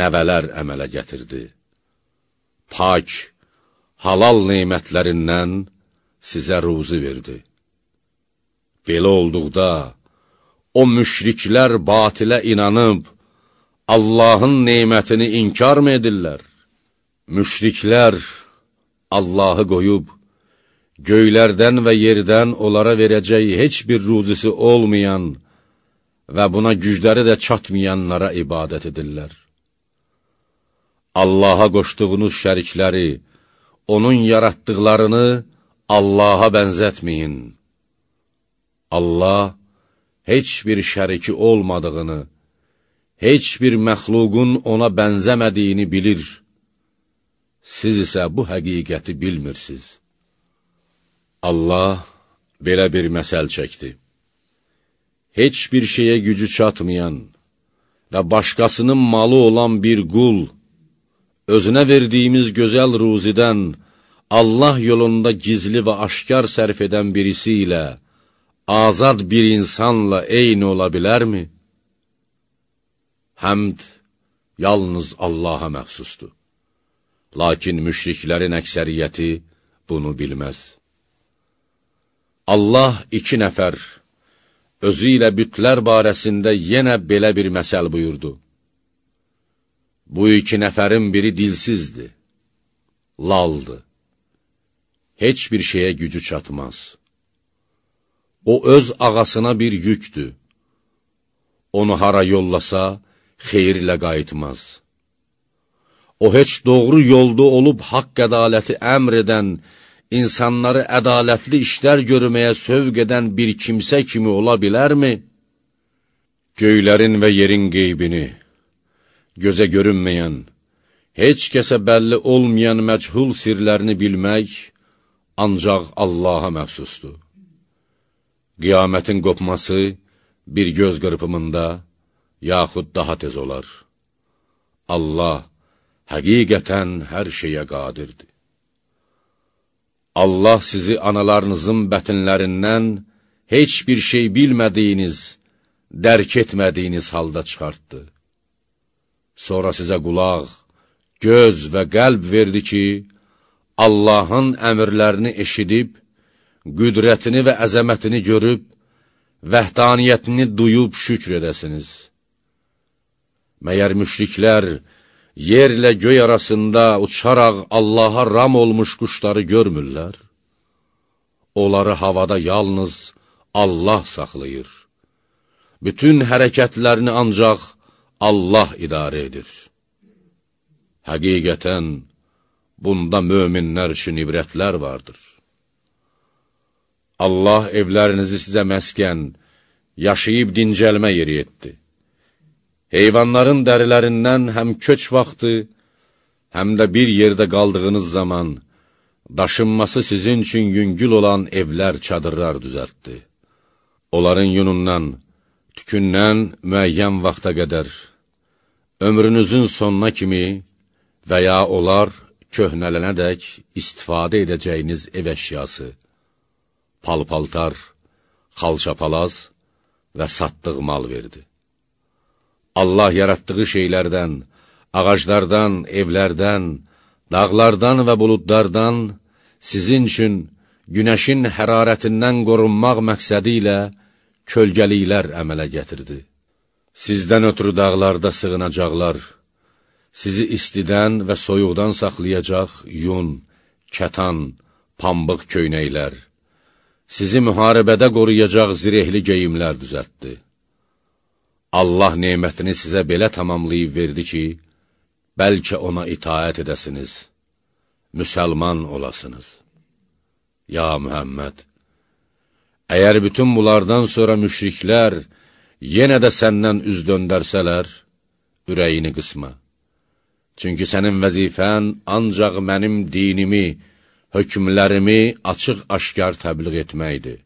nəvələr əmələ gətirdi. Pak, halal neymətlərindən sizə ruzi verdi. Belə olduqda, o müşriklər batilə inanıb, Allahın neymətini inkar mı edirlər? Müşriklər Allahı qoyub, göylərdən və yerdən onlara verəcək heç bir ruzisi olmayan və buna gücləri də çatmayanlara ibadət edirlər. Allaha qoşduğunuz şərikləri, onun yaratdıqlarını Allaha bənzətməyin. Allah heç bir şəriki olmadığını, heç bir məxluqun ona bənzəmədiyini bilir. Siz isə bu həqiqəti bilmirsiniz. Allah belə bir məsəl çəkdi. Heç bir şeyə gücü çatmayan və başqasının malı olan bir qul, özünə verdiyimiz gözəl ruzidən Allah yolunda gizli və aşkar sərf edən birisi ilə, azad bir insanla eyni ola bilərmi? Həmd yalnız Allaha məxsusdur. Lakin müşriklərin əksəriyyəti bunu bilməz. Allah iki nəfər, özü ilə bütlər barəsində yenə belə bir məsəl buyurdu. Bu iki nəfərin biri dilsizdir, laldır, heç bir şeyə gücü çatmaz. O öz ağasına bir yükdür, onu hara yollasa, xeyirlə qayıtmaz. O heç doğru yolda olub haqq ədaləti əmr edən, insanları ədalətli işlər görməyə sövq edən bir kimsə kimi ola bilərmi? Göylərin və yerin qeybini, gözə görünməyən, heç kəsə bəlli olmayan məchul sirlərini bilmək ancaq Allaha məxsusdur. Qiyamətin qopması bir göz qırpımında, yaxud daha tez olar. Allah həqiqətən hər şeyə qadirdir. Allah sizi analarınızın bətinlərindən heç bir şey bilmədiyiniz, dərk etmədiyiniz halda çıxartdı. Sonra sizə qulaq, göz və qəlb verdi ki, Allahın əmrlərini eşidib, qüdrətini və əzəmətini görüb, vəhdaniyyətini duyub şükr edəsiniz. Məyər müşriklər yerlə göy arasında uçaraq Allaha ram olmuş quşları görmürlər? Onları havada yalnız Allah saxlayır. Bütün hərəkətlərini ancaq Allah idarə edir. Həqiqətən, bunda möminlər üçün ibrətlər vardır. Allah evlərinizi sizə məskən, yaşayıb dincəlmə yeri etdi. Heyvanların dərilərindən həm köç vaxtı, həm də bir yerdə qaldığınız zaman, daşınması sizin üçün yüngül olan evlər, çadırlar düzəltdi. Onların yunundan, tükündən müəyyən vaxta qədər, ömrünüzün sonuna kimi və ya onlar köhnələnədək istifadə edəcəyiniz ev əşyası, palpaltar, xalçapalaz və satdıq mal verdi. Allah yaratdığı şeylərdən, ağaclardan, evlərdən, dağlardan və buludlardan sizin üçün günəşin hərarətindən qorunmaq məqsədi ilə kölgəliklər əmələ gətirdi. Sizdən ötürü dağlarda sığınacaqlar, sizi istidən və soyuqdan saxlayacaq yun, kətan, pambıq köynəklər, sizi müharibədə qoruyacaq zirehli geyimlər düzəltdi. Allah nemətini sizə belə tamamlayıb verdi ki, bəlkə ona itaət edəsiniz, müsəlman olasınız. Ya Mühəmməd, əgər bütün bunlardan sonra müşriklər yenə də səndən üz döndərsələr, ürəyini qısma. Çünki sənin vəzifən ancaq mənim dinimi, hökmlərimi açıq-aşkar təbliğ etməkdir.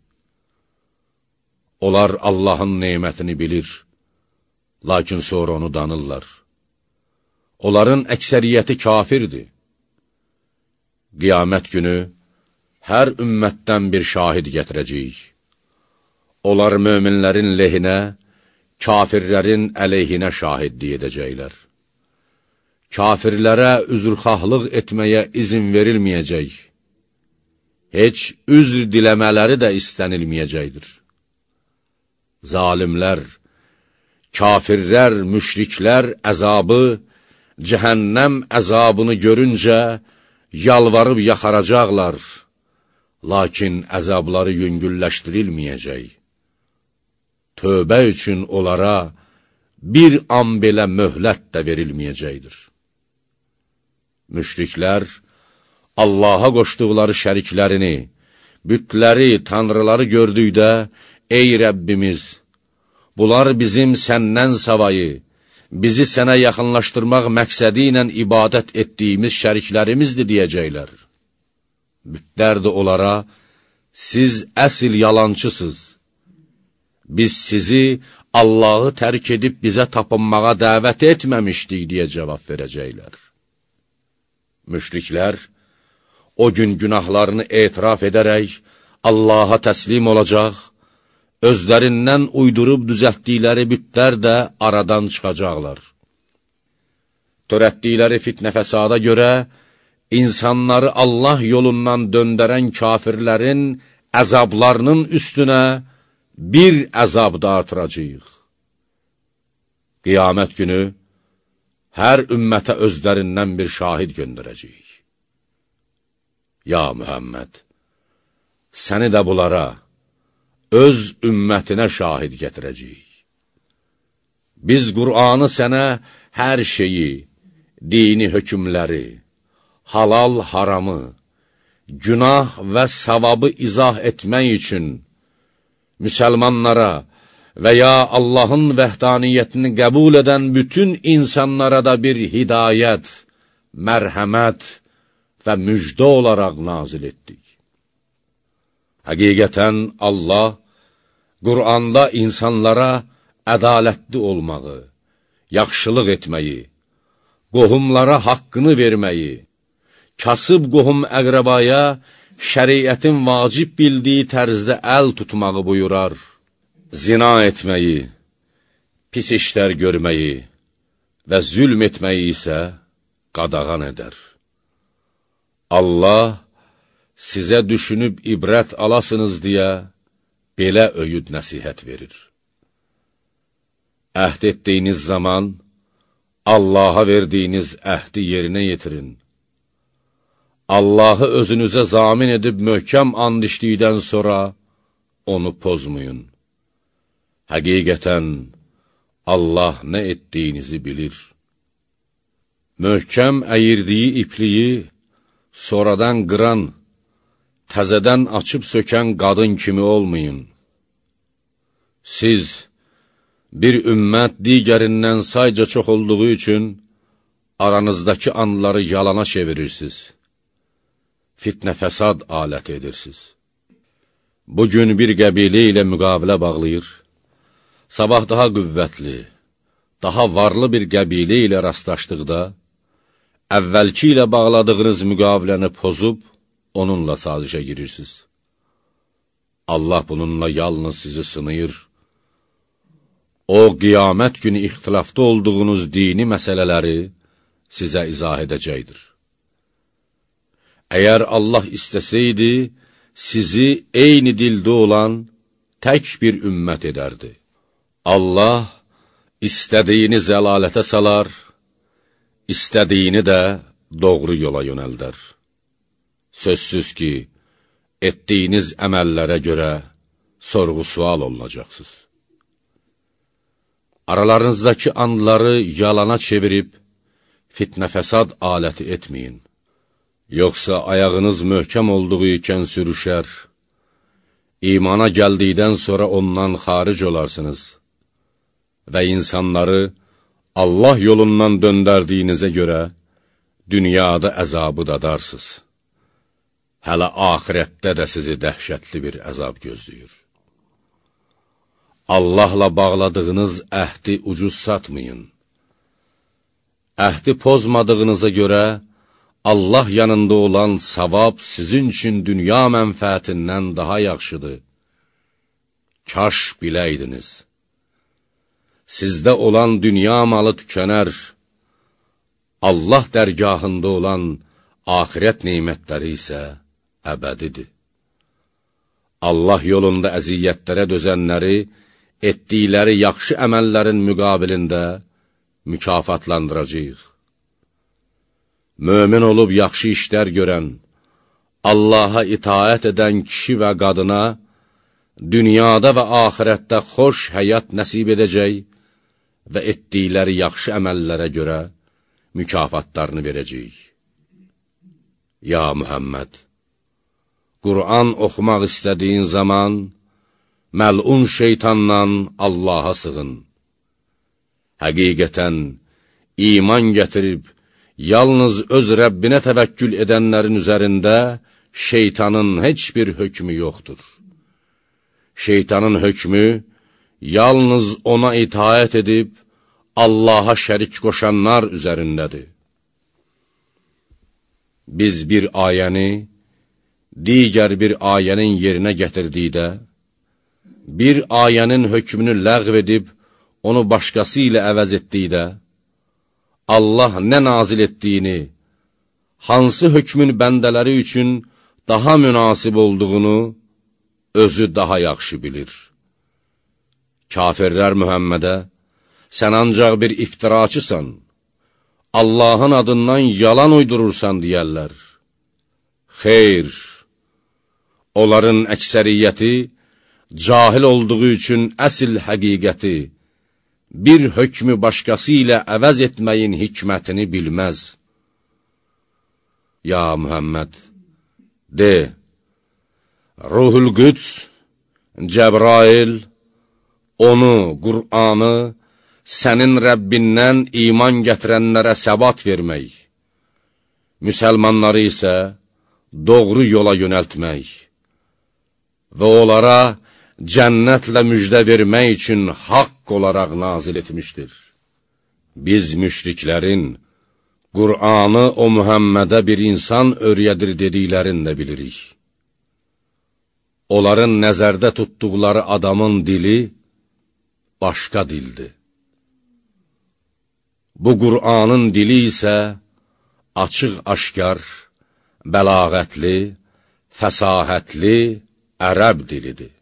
Onlar Allahın neymətini bilir, lakin sonra onu danırlar. Onların əksəriyyəti kafirdir. Qiyamət günü hər ümmətdən bir şahid gətirəcəyik. Onlar möminlərin lehinə, kafirlərin əleyhinə şahidlik edəcəklər. Kafirlərə üzrxahlıq etməyə izin verilməyəcək. Heç üzr diləmələri də istənilməyəcəkdir. Zalimlər, kafirlər, müşriklər əzabı, cəhənnəm əzabını görüncə, yalvarıb yaxaracaqlar, lakin əzabları yüngülləşdirilməyəcək. Tövbə üçün onlara bir an belə möhlət də verilməyəcəkdir. Müşriklər, Allaha qoşduqları şəriklərini, bütləri, tanrıları gördükdə, ey Rəbbimiz, bunlar bizim səndən savayı, bizi sənə yaxınlaşdırmaq məqsədi ilə ibadət etdiyimiz şəriklərimizdir deyəcəklər. Bütlər də onlara, siz əsil yalancısız. Biz sizi Allahı tərk edib bizə tapınmağa dəvət etməmişdik deyə cavab verəcəklər. Müşriklər, o gün günahlarını etiraf edərək, Allaha təslim olacaq, özlərindən uydurub düzəltdikləri bütlər də aradan çıxacaqlar. Törətdikləri fitnə fəsada görə, insanları Allah yolundan döndərən kafirlərin əzablarının üstünə bir əzab da artıracaq. Qiyamət günü hər ümmətə özlərindən bir şahid göndərəcəyik. Ya Mühəmməd, səni də bunlara, öz ümmətinə şahid gətirəcəyik. Biz Qur'anı sənə hər şeyi, dini hökmləri, halal haramı, günah və savabı izah etmək üçün müsəlmanlara və ya Allahın vəhdaniyyətini qəbul edən bütün insanlara da bir hidayət, mərhəmət və müjdə olaraq nazil etdik. Həqiqətən Allah Quranda insanlara ədalətli olmağı, yaxşılıq etməyi, qohumlara haqqını verməyi, kasıb qohum əqrəbaya şəriətin vacib bildiyi tərzdə əl tutmağı buyurar, zina etməyi, pis işlər görməyi və zülm etməyi isə qadağan edər. Allah sizə düşünüb ibrət alasınız deyə, belə öyüd nəsihət verir. Əhd etdiyiniz zaman, Allaha verdiyiniz əhdi yerinə yetirin. Allahı özünüzə zamin edib möhkəm and içdikdən sonra onu pozmayın. Həqiqətən, Allah nə etdiyinizi bilir. Möhkəm əyirdiyi ipliyi, sonradan qıran, təzədən açıb sökən qadın kimi olmayın. Siz, bir ümmət digərindən sayca çox olduğu üçün, aranızdakı anları yalana çevirirsiniz. Fitnə fəsad alət edirsiniz. Bugün bir qəbilə ilə müqavilə bağlayır, sabah daha qüvvətli, daha varlı bir qəbilə ilə rastlaşdıqda, əvvəlki ilə bağladığınız müqaviləni pozub, onunla sazişə girirsiniz. Allah bununla yalnız sizi sınayır. O, qiyamət günü ixtilafda olduğunuz dini məsələləri sizə izah edəcəkdir. Əgər Allah istəsəydi, sizi eyni dildə olan tək bir ümmət edərdi. Allah istədiyini zəlalətə salar, istədiyini də doğru yola yönəldər. Sözsüz ki, etdiyiniz əməllərə görə sorğu-sual olunacaqsınız. Aralarınızdakı andları yalana çevirib, fitnə fəsad aləti etməyin. Yoxsa ayağınız möhkəm olduğu ikən sürüşər, imana gəldikdən sonra ondan xaric olarsınız və insanları Allah yolundan döndərdiyinizə görə dünyada əzabı dadarsız. Hələ ahirətdə də sizi dəhşətli bir əzab gözləyir. Allahla bağladığınız əhdi ucuz satmayın. Əhdi pozmadığınıza görə, Allah yanında olan savab sizin üçün dünya mənfəətindən daha yaxşıdır. Kaş biləydiniz. Sizdə olan dünya malı tükənər, Allah dərgahında olan ahirət neymətləri isə əbədidir. Allah yolunda əziyyətlərə dözənləri, etdikləri yaxşı əməllərin müqabilində mükafatlandıracaq. Mömin olub yaxşı işlər görən, Allaha itaət edən kişi və qadına dünyada və axirətdə xoş həyat nəsib edəcək və etdikləri yaxşı əməllərə görə mükafatlarını verəcəyik. Ya Mühəmməd, Qur'an oxumaq istədiyin zaman, məlun şeytandan Allaha sığın. Həqiqətən, iman gətirib, yalnız öz Rəbbinə təvəkkül edənlərin üzərində şeytanın heç bir hökmü yoxdur. Şeytanın hökmü yalnız ona itaət edib, Allaha şərik qoşanlar üzərindədir. Biz bir ayəni, digər bir ayənin yerinə gətirdikdə, bir ayənin hökmünü ləğv edib, onu başqası ilə əvəz etdikdə, Allah nə nazil etdiyini, hansı hökmün bəndələri üçün daha münasib olduğunu özü daha yaxşı bilir. Kafirlər Mühəmmədə, sən ancaq bir iftiraçısan, Allahın adından yalan uydurursan deyərlər. Xeyr, onların əksəriyyəti, cahil olduğu üçün əsl həqiqəti, bir hökmü başqası ilə əvəz etməyin hikmətini bilməz. Ya Mühəmməd, de, Ruhul Qüds, Cəbrail, onu, Qur'anı, sənin Rəbbindən iman gətirənlərə səbat vermək, müsəlmanları isə doğru yola yönəltmək və onlara cənnətlə müjdə vermək üçün haqq olaraq nazil etmişdir. Biz müşriklərin, Qur'anı o Mühəmmədə bir insan öyrədir dediklərini də bilirik. Onların nəzərdə tutduqları adamın dili başqa dildir. Bu Qur'anın dili isə açıq-aşkar, bəlağətli, fəsahətli ərəb dilidir.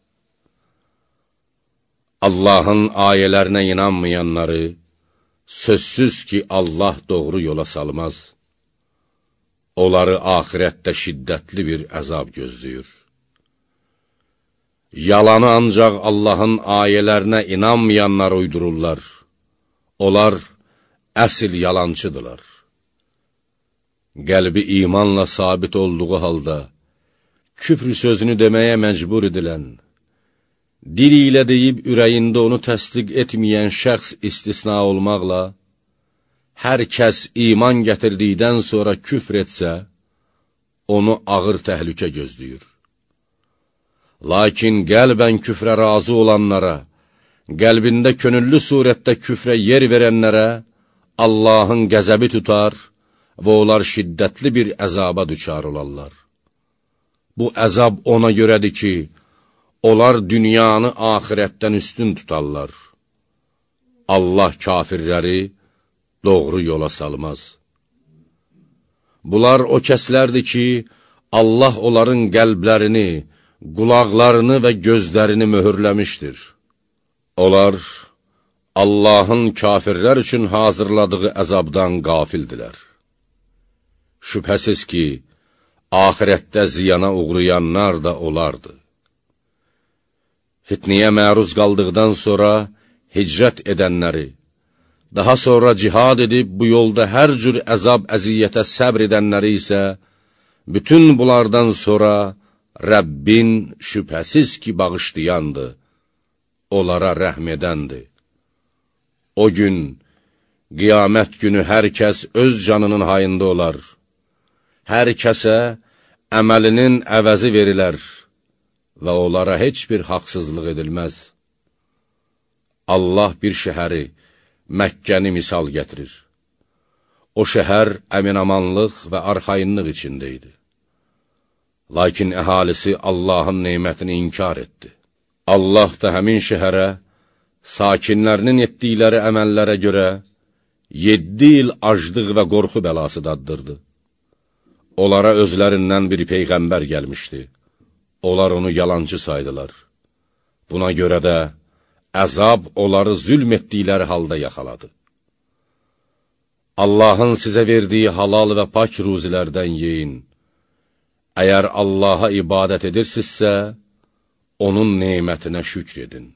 Allahın ayələrinə inanmayanları, sözsüz ki, Allah doğru yola salmaz. Onları ahirətdə şiddətli bir əzab gözləyir. Yalanı ancaq Allahın ayələrinə inanmayanlar uydururlar. Onlar əsl yalancıdırlar. Qəlbi imanla sabit olduğu halda, küfr sözünü deməyə məcbur edilən, dili ilə deyib ürəyində onu təsdiq etməyən şəxs istisna olmaqla, hər kəs iman gətirdikdən sonra küfr etsə, onu ağır təhlükə gözləyir. Lakin qəlbən küfrə razı olanlara, qəlbində könüllü surətdə küfrə yer verənlərə Allahın qəzəbi tutar və onlar şiddətli bir əzaba düçar olarlar. Bu əzab ona görədir ki, Onlar dünyanı ahirətdən üstün tutarlar. Allah kafirləri doğru yola salmaz. Bunlar o kəslərdir ki, Allah onların qəlblərini, qulaqlarını və gözlərini möhürləmişdir. Onlar Allahın kafirlər üçün hazırladığı əzabdan qafildilər. Şübhəsiz ki, ahirətdə ziyana uğrayanlar da olardı. Fitniyə məruz qaldıqdan sonra hicrət edənləri, daha sonra cihad edib bu yolda hər cür əzab əziyyətə səbr edənləri isə, bütün bunlardan sonra Rəbbin şübhəsiz ki, bağışlayandır, onlara rəhm edəndir. O gün, qiyamət günü hər kəs öz canının hayında olar. Hər kəsə əməlinin əvəzi verilər və onlara heç bir haqsızlıq edilməz. Allah bir şəhəri, Məkkəni misal gətirir. O şəhər əminamanlıq və arxayınlıq içində idi. Lakin əhalisi Allahın neymətini inkar etdi. Allah da həmin şəhərə, sakinlərinin etdikləri əməllərə görə, yeddi il aclıq və qorxu bəlası daddırdı. Onlara özlərindən bir peyğəmbər gəlmişdi. Onlar onu yalancı saydılar. Buna görə də əzab onları zülm etdikləri halda yaxaladı. Allahın sizə verdiyi halal və pak ruzilərdən yeyin. Əgər Allaha ibadət edirsinizsə, onun neymətinə şükr edin.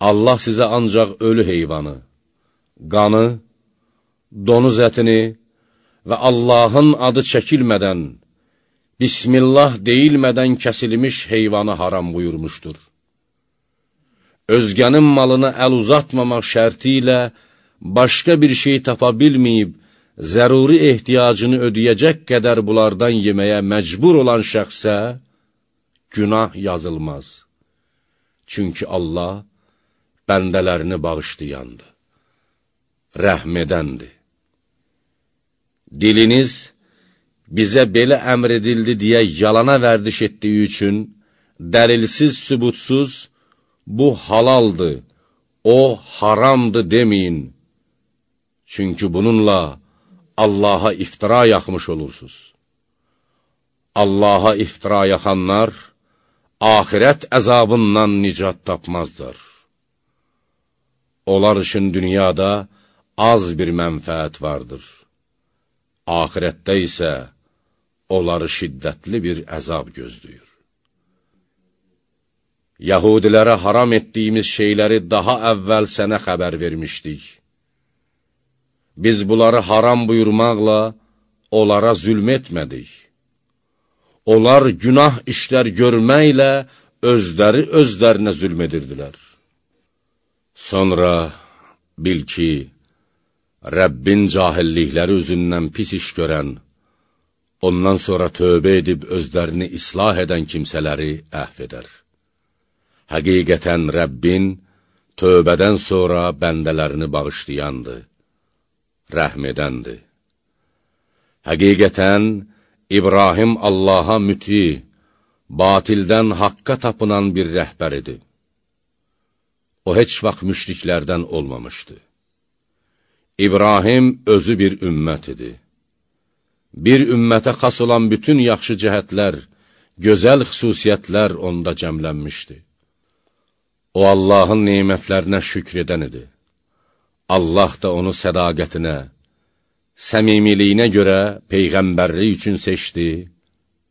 Allah sizə ancaq ölü heyvanı, qanı, donuz ətini və Allahın adı çəkilmədən, Bismillah deyilmədən kəsilmiş heyvanı haram buyurmuşdur. Özgənin malına əl uzatmamaq şərti ilə başqa bir şey tapa bilməyib, zəruri ehtiyacını ödəyəcək qədər bunlardan yeməyə məcbur olan şəxsə günah yazılmaz. Çünki Allah bəndələrini bağışlayandır, rəhm edəndir. Diliniz bizə belə əmr edildi deyə yalana vərdiş etdiyi üçün, dəlilsiz, sübutsuz, bu halaldır, o haramdır deməyin. Çünki bununla Allaha iftira yaxmış olursunuz. Allaha iftira yaxanlar, ahirət əzabından nicat tapmazlar. Onlar üçün dünyada az bir mənfəət vardır. Ahirətdə isə onları şiddətli bir əzab gözləyir. Yahudilərə haram etdiyimiz şeyləri daha əvvəl sənə xəbər vermişdik. Biz bunları haram buyurmaqla onlara zülm etmədik. Onlar günah işlər görməklə özləri özlərinə zülm edirdilər. Sonra bil ki, Rəbbin cahillikləri üzündən pis iş görən, ondan sonra tövbə edib özlərini islah edən kimsələri əhv edər. Həqiqətən Rəbbin tövbədən sonra bəndələrini bağışlayandır, rəhm edəndir. Həqiqətən İbrahim Allaha müti, batildən haqqa tapınan bir rəhbər idi. O heç vaxt müşriklərdən olmamışdı. İbrahim özü bir ümmət idi. Bir ümmətə xas olan bütün yaxşı cəhətlər, gözəl xüsusiyyətlər onda cəmlənmişdi. O, Allahın neymətlərinə şükr edən idi. Allah da onu sədaqətinə, səmimiliyinə görə Peyğəmbərlik üçün seçdi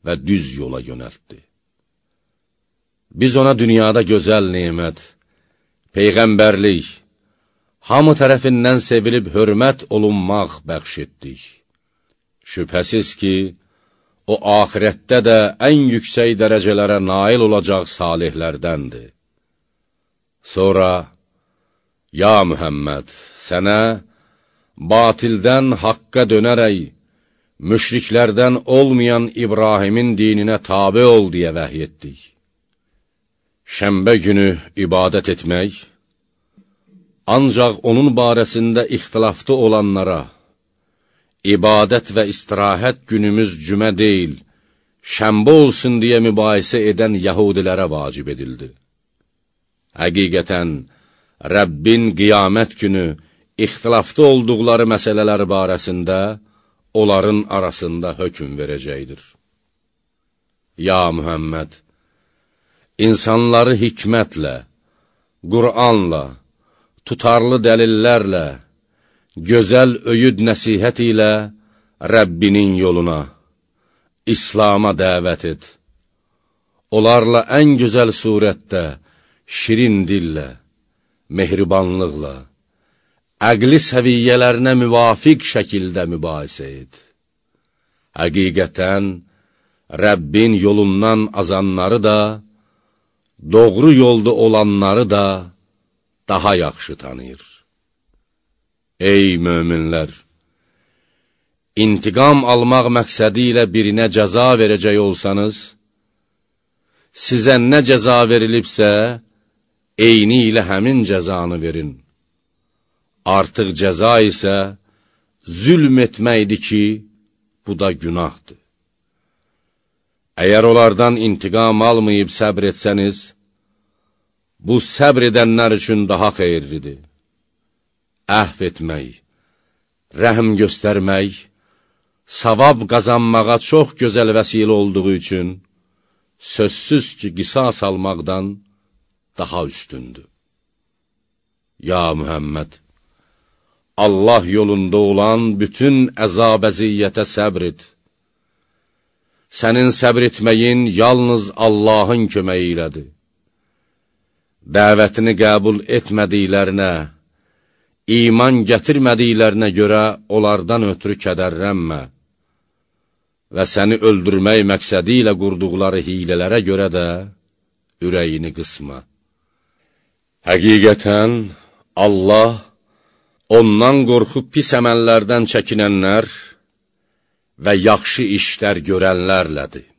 və düz yola yönəltdi. Biz ona dünyada gözəl neymət, Peyğəmbərlik, hamı tərəfindən sevilib hörmət olunmaq bəxş etdik. Şübhəsiz ki, o ahirətdə də ən yüksək dərəcələrə nail olacaq salihlərdəndir. Sonra, Ya Mühəmməd, sənə batildən haqqa dönərək, müşriklərdən olmayan İbrahimin dininə tabi ol deyə vəhy etdik. Şəmbə günü ibadət etmək, ancaq onun barəsində ixtilaflı olanlara, ibadət və istirahət günümüz cümə deyil, şəmbə olsun deyə mübahisə edən yəhudilərə vacib edildi. Həqiqətən, Rəbbin qiyamət günü ixtilafda olduqları məsələlər barəsində onların arasında hökm verəcəkdir. Ya Mühəmməd, insanları hikmətlə, Qur'anla, tutarlı dəlillərlə, gözəl öyüd nəsihət ilə Rəbbinin yoluna, İslama dəvət et. Onlarla ən gözəl surətdə, şirin dillə, mehribanlıqla, əqli səviyyələrinə müvafiq şəkildə mübahisə et. Həqiqətən, Rəbbin yolundan azanları da, doğru yolda olanları da daha yaxşı tanıyır. Ey möminlər! İntiqam almaq məqsədi ilə birinə cəza verəcək olsanız, sizə nə cəza verilibsə, eyni ilə həmin cəzanı verin. Artıq cəza isə zülm etməkdir ki, bu da günahdır. Əgər onlardan intiqam almayıb səbr etsəniz, bu səbr edənlər üçün daha xeyirlidir. Əhv etmək, rəhm göstərmək, savab qazanmağa çox gözəl vəsilə olduğu üçün, sözsüz ki, qisas almaqdan daha üstündür. Ya Mühəmməd, Allah yolunda olan bütün əzab-əziyyətə səbr et. Sənin səbr etməyin yalnız Allahın köməyi ilədir. Dəvətini qəbul etmədiklərinə, iman gətirmədiklərinə görə onlardan ötürü kədərrənmə və səni öldürmək məqsədi ilə qurduqları hilələrə görə də ürəyini qısma. Həqiqətən, Allah ondan qorxub pis əməllərdən çəkinənlər və yaxşı işlər görənlərlədir.